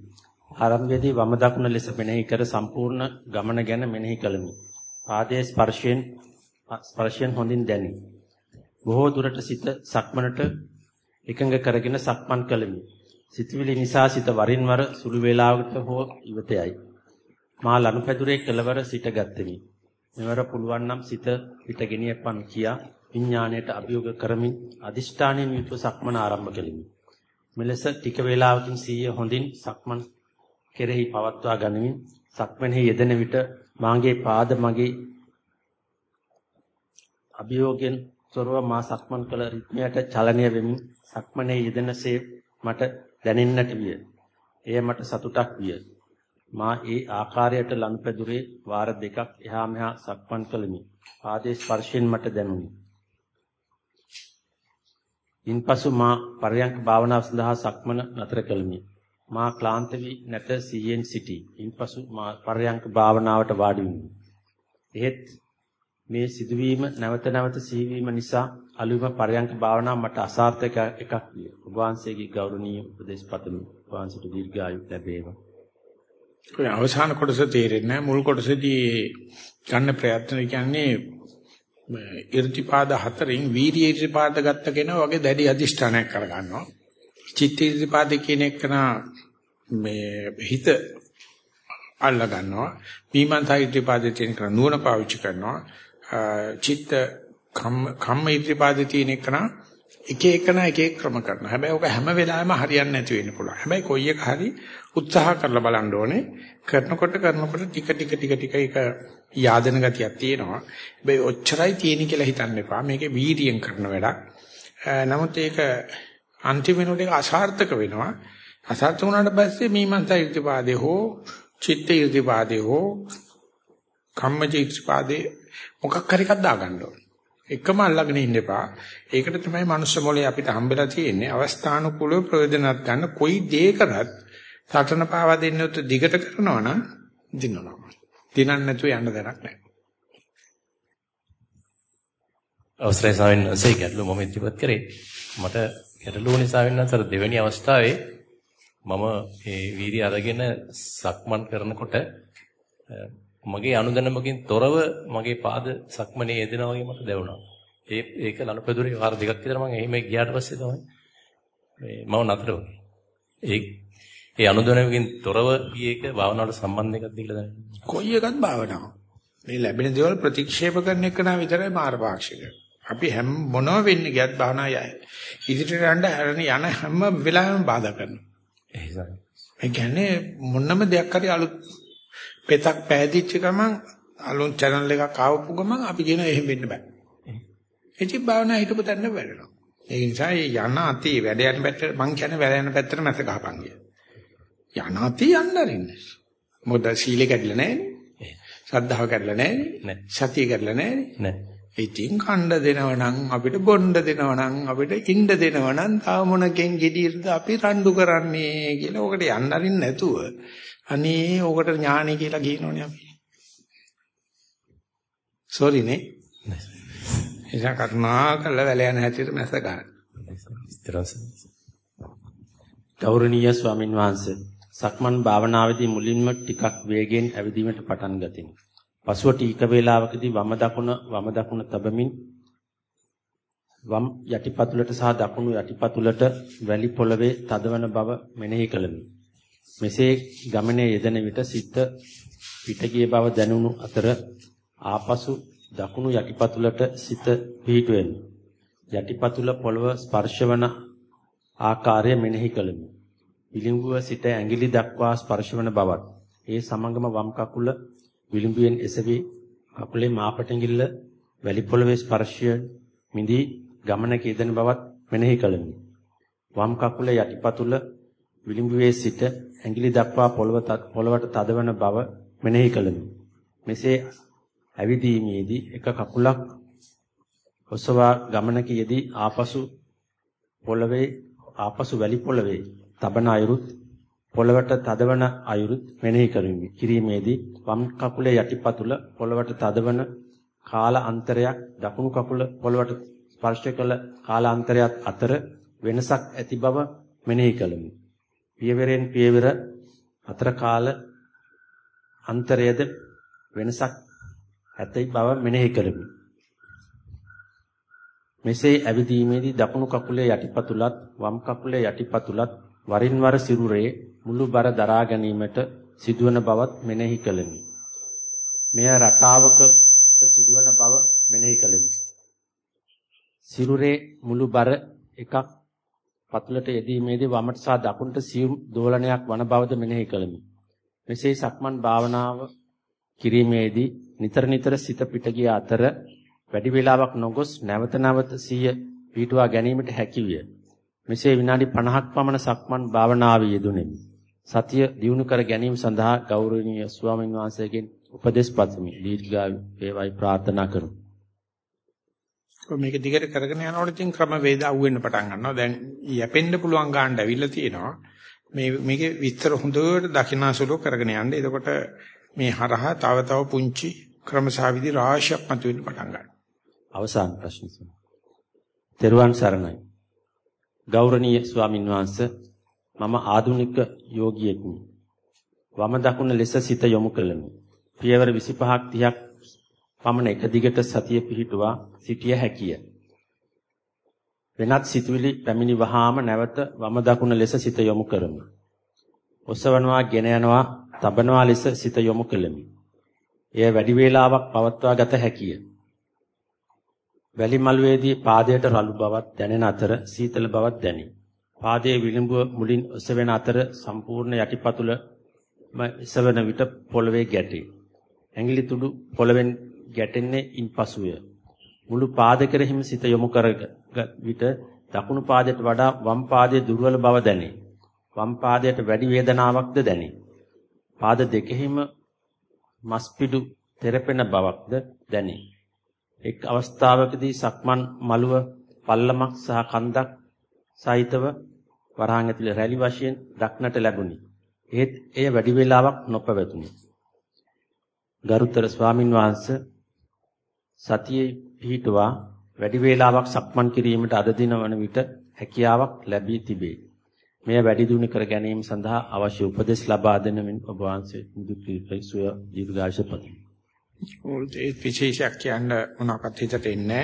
ආරම්භයේදී වම දකුණ ලෙස මෙනෙහි කර සම්පූර්ණ ගමන ගැන මෙනෙහි කළෙමි. පාදයේ ස්පර්ශයෙන් ස්පර්ශයෙන් හොඳින් දැනේ. බොහෝ දුරට සිත සක්මනට එකඟ කරගෙන සක්මන් කළෙමි. සිතවිලි නිසා සිත වරින් වර සුළු වේලාවකට හෝ ඉවතයයි. මා ලනුපැදුරේ කෙළවර සිට ගත්ෙමි. මෙවර පුළුවන් නම් සිත පිට ගෙනියපන් කියා විඥාණයට අභියෝග කරමින් අදිෂ්ඨානයෙන් යුතුව සක්මන ආරම්භ කෙලිමි. මෙලෙස ටික වේලාවකින් සීය හොඳින් සක්මන් කෙරෙහි පවත්වා ගනිමින් සක්මනේ යෙදෙන විට මාගේ පාද මගේ අභියෝගයෙන් තොරව මා සක්මන් කළ රිද්මයට චලනය වෙමින් සක්මනේ යෙදෙනසේ මට දැනෙන්නට විය. එය මට සතුටක් විය. මා ඒ ආකාරයට ලනුපැදුරේ වාර දෙකක් එහා මෙහා සක්මන් කළෙමි. පාදයේ ස්පර්ශයෙන් මට දැනුනි. ඉන්පසු මා පරයන්ක භාවනාව සඳහා සක්මන නතර කළෙමි. මා ක්ලාන්ත වී නැත සිහියෙන් සිටි. ඉන්පසු මා පරයන්ක භාවනාවට වාඩි වුණි. එහෙත් මේ සිදුවීම නැවත නැවත සිහිවීම නිසා අලුයම පරයන්ක භාවනාව මට අසාර්ථක එකක් විය. ඔබ වහන්සේගේ ගෞරවනීය උපදේශ පතමි. ඔබ වහන්සේට දීර්ඝායු ලැබේවා.
ඔය අවසාන කොටස තේරෙන්නේ මුල් කොටසදී ගන්න ප්‍රයත්න කියන්නේ ඉර්ධිපාද හතරෙන් වීර්ය ඉර්ධිපාද ගත්ත කෙනා වගේ දැඩි අදිෂ්ඨානයක් කරගන්නවා. චිත්ත ඉර්ධිපාද කියන එක මේ හිත අල්ල ගන්නවා. විමන්තා ඉර්ධිපාද තියෙන කෙනා නුවණ පාවිච්චි කරනවා. චිත්ත කම්ම ඉර්ධිපාද තියෙන කෙනා එක එකන එක එක ක්‍රම කරනවා. හැබැයි ඔක හැම වෙලාවෙම හරියන්නේ නැති වෙන්න පුළුවන්. හැබැයි කොයි එක හරි උත්සාහ කරලා බලන්න ඕනේ. කරනකොට කරනකොට ටික ටික ටික ටික ඒක යාදන ගතියක් තියෙනවා. හැබැයි ඔච්චරයි තියෙන කියලා හිතන්න එපා. මේකේ වීර්යයෙන් කරන වැඩක්. නමුත් ඒක අන්තිම වෙනකොට ඒක අසාර්ථක වෙනවා. අසාර්ථක වුණාට පස්සේ මීමන්තා ඉර්ධිපාදේ හෝ චිත්ත ඉර්ධිපාදේ හෝ කම්මජ ඉර්ධිපාදේ මොකක් හරි එකක් දාගන්න ඕනේ. එකම අල්ලගෙන ඉන්න එපා. ඒකට තමයි මනුස්ස මොලේ අපිට හම්බෙලා තියෙන්නේ. අවස්ථානුකූලව ප්‍රයෝජනවත් ගන්න කොයි දේ කරත් සටන පාවා දෙන්න උත් දිගට කරනවා නම් දිනනවා. දිනන්න නැතුව යන්න දරක් නැහැ.
අවසරයි ස්වාමීන් වහන්සේ ගැටලු මම ඉදිරිපත් කරේ. මට ගැටලුව නිසා වෙනසර දෙවෙනි අවස්ථාවේ මම මේ වීර්ය අරගෙන සක්මන් කරනකොට මගේ අනුදැනමකින් තොරව මගේ පාද සක්මනේ යෙදෙනා වගේ මට දැනුණා. ඒ ඒක ලනුපෙදුරේ වාර දෙකක් විතර මම එහිම ගියාට පස්සේ තමයි මේ මම නතර වුණේ. ඒ ඒ අනුදැනමකින් තොරව ගියේක භාවනාවට සම්බන්ධ එකක් දීලා දැනෙන්නේ.
කොයි එකත් භාවනාව. මේ ලැබෙන දේවල් ප්‍රතික්ෂේප කරන එක නා විතරයි මාර්ගපාක්ෂික. අපි හැම මොනව වෙන්නේ ගියත් භාවනා යයි. ඉදිරියට යන්න හැරෙන යන හැම වෙලාවෙම බාධා කරනවා.
එහෙසයි.
ඒ කියන්නේ මොනම දෙයක් හරි අලුත් පෙතක් පෑදිච්ච ගමන් අලුත් channel එකක් ආවපු ගමන් අපි කියන එහෙම වෙන්න බෑ. එචි භාවනා හිතපු තැන වැඩනවා. ඒ නිසා යන අති වැඩ යන පැත්තට මං කියන්නේ වැඩ යන පැත්තට මැස ගහපන් කිය. යන අති යන්න අරින්න. මොකද සීලෙ කැඩිලා නැහැනේ. ශ්‍රද්ධාව කැඩිලා නැහැනේ. සතිය කැඩිලා නැහැනේ.
නෑ.
ඉතින් කණ්ඩ දෙනවනම් අපිට බොණ්ඩ දෙනවනම් අපිට ඉන්න දෙනවනම් තාම මොනකෙන් gediirද අපි රණ්ඩු කරන්නේ කියලා ඔකට යන්න අරින්න නැතුව අනේ ඔකට ඥානෙ කියලා කියනෝනේ අපි. සෝරි නේ. එසා කරුණා කළා වැල යන හැටියට මැස ගන්න.
ගෞරවනීය ස්වාමින් වහන්සේ සක්මන් භාවනාවේදී මුලින්ම ටිකක් වේගෙන් ඇවිදීමට පටන් ගතිමි. පසුව ටීක වේලාවකදී වම දකුණ වම දකුණ තබමින් වම් යටිපතුලට සහ දකුණු යටිපතුලට වැලි පොළවේ තදවන බව මෙනෙහි කළෙමි. මෙසේ ගමනේ යෙදෙන විට සිත පිටගිය බව දැනුණු අතර ආපසු දකුණු යටිපතුලට සිත පිහිටුවෙමි. යටිපතුල පොළව ස්පර්ශවන ආකාරය මෙනෙහි කළෙමි. විලිඟුව සිට ඇඟිලි දක්වා ස්පර්ශවන බවත් ඒ සමගම වම් කකුල විලිඹුවෙන් එසවි කකුලේ මාපටැඟිල්ල වැලි පොළවේ ස්පර්ශය මිදී ගමනක යෙදෙන බවත් මෙනෙහි කළෙමි. වම් කකුල යටිපතුල විලිඹුවේ සිට ඇඟිලි දක්වා පොළව පොළවට තදවන බව මෙනෙහි කළෙමි. මෙසේ ඇවිදීමේදී එක කකුලක් ඔසවා ගමනක යෙදී ආපසු පොළවේ ආපසු වැලි පොළවේ තබන අයුරුත් පොළවට තදවන අයුරුත් මෙනෙහි කරමි. කිරීමේදී වම් කකුලේ යටිපතුල පොළවට තදවන කාල අන්තරයක් දකුණු කකුල පොළවට ස්පර්ශ කළ කාල අන්තරයක් අතර වෙනසක් ඇති බව මෙනෙහි කළමි. පියවරෙන් පියවර අතර කාල අන්තරයේද වෙනසක් ඇති බව මෙනෙහි කළමි. මෙසේ ඇවිදීමේදී දකුණු කකුලේ යටිපතුලත් වම් කකුලේ යටිපතුලත් වරින් වර සිරුරේ මුළු බර දරා ගැනීමට සිදුවන බවත් මෙනෙහි කළෙමි. මෙය රටාවක සිදුවන බව මෙනෙහි කළෙමි. සිරුරේ මුළු බර එකක් පතුලට යෙදීමේදී වමට සහ දකුණට සියුම් දෝලනයක් වන බවද මෙනෙහි කළෙමි. මෙසේ සක්මන් භාවනාව කිරීමේදී නිතර නිතර සිත පිට ගිය අතර වැඩි වේලාවක් නොගොස් නැවත නැවත සිය පිටුවා ගැනීමට හැකියිය. මෙසේ විනාඩි 50ක් පමණ සක්මන් භාවනාවේ යෙදුණෙමි. සතිය දියුණු කර ගැනීම සඳහා ගෞරවනීය ස්වාමීන් වහන්සේගෙන් උපදෙස් පතමි. දීර්ඝායු වේවායි ප්‍රාර්ථනා කරමි.
මේක දිගට කරගෙන යනකොට ඉතින් ක්‍රම වේද අහුවෙන්න පටන් ගන්නවා. දැන් යැපෙන්න පුළුවන් ගන්න ඇවිල්ලා තියෙනවා. මේ මේකේ විස්තර හොඳට දකිනාසුලෝ කරගෙන යන්න. එතකොට මේ හරහා තව තව පුංචි ක්‍රමසාවිදි රාශියක් මතුවෙන්න පටන් ගන්නවා.
අවසාන ප්‍රශ්න. තෙරුවන් සරණයි. ගෞරවනීය ස්වාමින් වහන්සේ මම ආධුනික යෝගියෙක්මි. වම දකුණ ලෙස සිත යොමු කළෙමි. පියවර 25ක් 30ක් පමණ එක දිගට සතිය පිහිටුවා සිටිය හැකිය. වෙනත් සිතුවිලි පැමිණි වහාම නැවත වම දකුණ ලෙස සිත යොමු කරමි. ඔසවනවා, ගෙන යනවා, තබනවා ලෙස සිත යොමු කළෙමි. එය වැඩි වේලාවක් පවත්වා ගත හැකිය. වැලි මළුවේදී පාදයට රළු බවක් දැනෙන අතර සීතල බවක් දැනේ. පාදයේ විලුඹුව මුලින් ඔසවෙන අතර සම්පූර්ණ යටිපතුලම එසවන විට පොළවේ ගැටේ. ඇඟිලි තුඩු පොළවෙන් ගැටෙන්නේ ඉන්පසුය. මුළු පාද කෙරෙහිම සිත යොමු කර විට දකුණු පාදයට වඩා වම් පාදයේ දුර්වල බව දැනේ. වම් පාදයට වැඩි වේදනාවක්ද දැනේ. පාද දෙකෙහිම මස්පිඩු තෙරපෙන බවක්ද දැනේ. එක් අවස්ථාවකදී සක්මන් මළුව පල්ලමක් සහ කන්දක් සහිතව වරහන් ඇතුලේ රැලි වශයෙන් දක්නට ලැබුණි. ඒත් එය වැඩි වේලාවක් නොපැවතුණි. ගරුතර ස්වාමින් වහන්සේ සතියේ පිහිටුවා වැඩි වේලාවක් සක්මන් කිරීමට අද දින වන විට හැකියාවක් ලැබී තිබේ. මෙය වැඩි දියුණු කර ගැනීම සඳහා අවශ්‍ය උපදෙස් ලබා දෙන මෙන් ඔබ වහන්සේ නිදුක්ඛ දීර්ඝායුෂ පතමි.
ඒ විශේෂයක් කියන්න මොනවාකට හිතට එන්නේ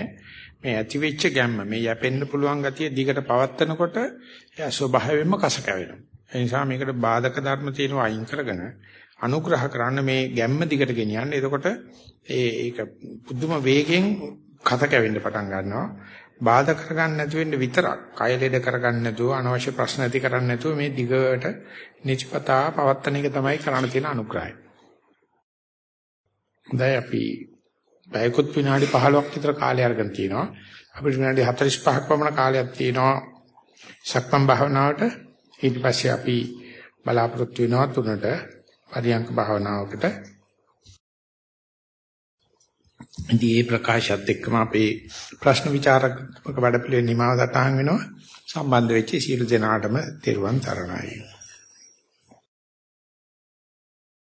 මේ ඇති වෙච්ච ගැම්ම මේ යැපෙන්න පුළුවන් ගතිය දිගට පවත්නකොට එයා ස්වභාවයෙන්ම කස කැවෙනවා. ඒ නිසා මේකට බාධක ධර්ම තියෙනවා අයින් කරගෙන අනුග්‍රහ කරන්න මේ ගැම්ම දිගට ගෙනියන්න. එතකොට ඒ ඒක පුදුම වේගෙන් කත කැවෙන්න පටන් ගන්නවා. බාධා කරගන්න නැතු වෙන්න විතරක් කය ලෙඩ කරගන්න නැතුව අනවශ්‍ය ප්‍රශ්න ඇති කරන්න නැතුව මේ දිගට නිචපතා පවත්තන එක තමයි කරන්න තියෙන අනුග්‍රහය. හොඳයි අපි පැයකුත් විනාඩි 15ක් විතර කාලය අරගෙන තිනවා. අපිට විනාඩි 45ක් පමණ කාලයක් තියෙනවා සක්මන් භාවනාවට. ඊට පස්සේ අපි බලාපොරොත්තු වෙනවා තුනට පරියංක භාවනාවකට. ඉතින් මේ ප්‍රකාශයත් එක්කම අපේ ප්‍රශ්න විචාරක වැඩපිළිවෙල නිමාව සටහන් වෙනවා. සම්බන්ධ වෙච්ච සියලු දෙනාටම තෙරුවන් සරණයි.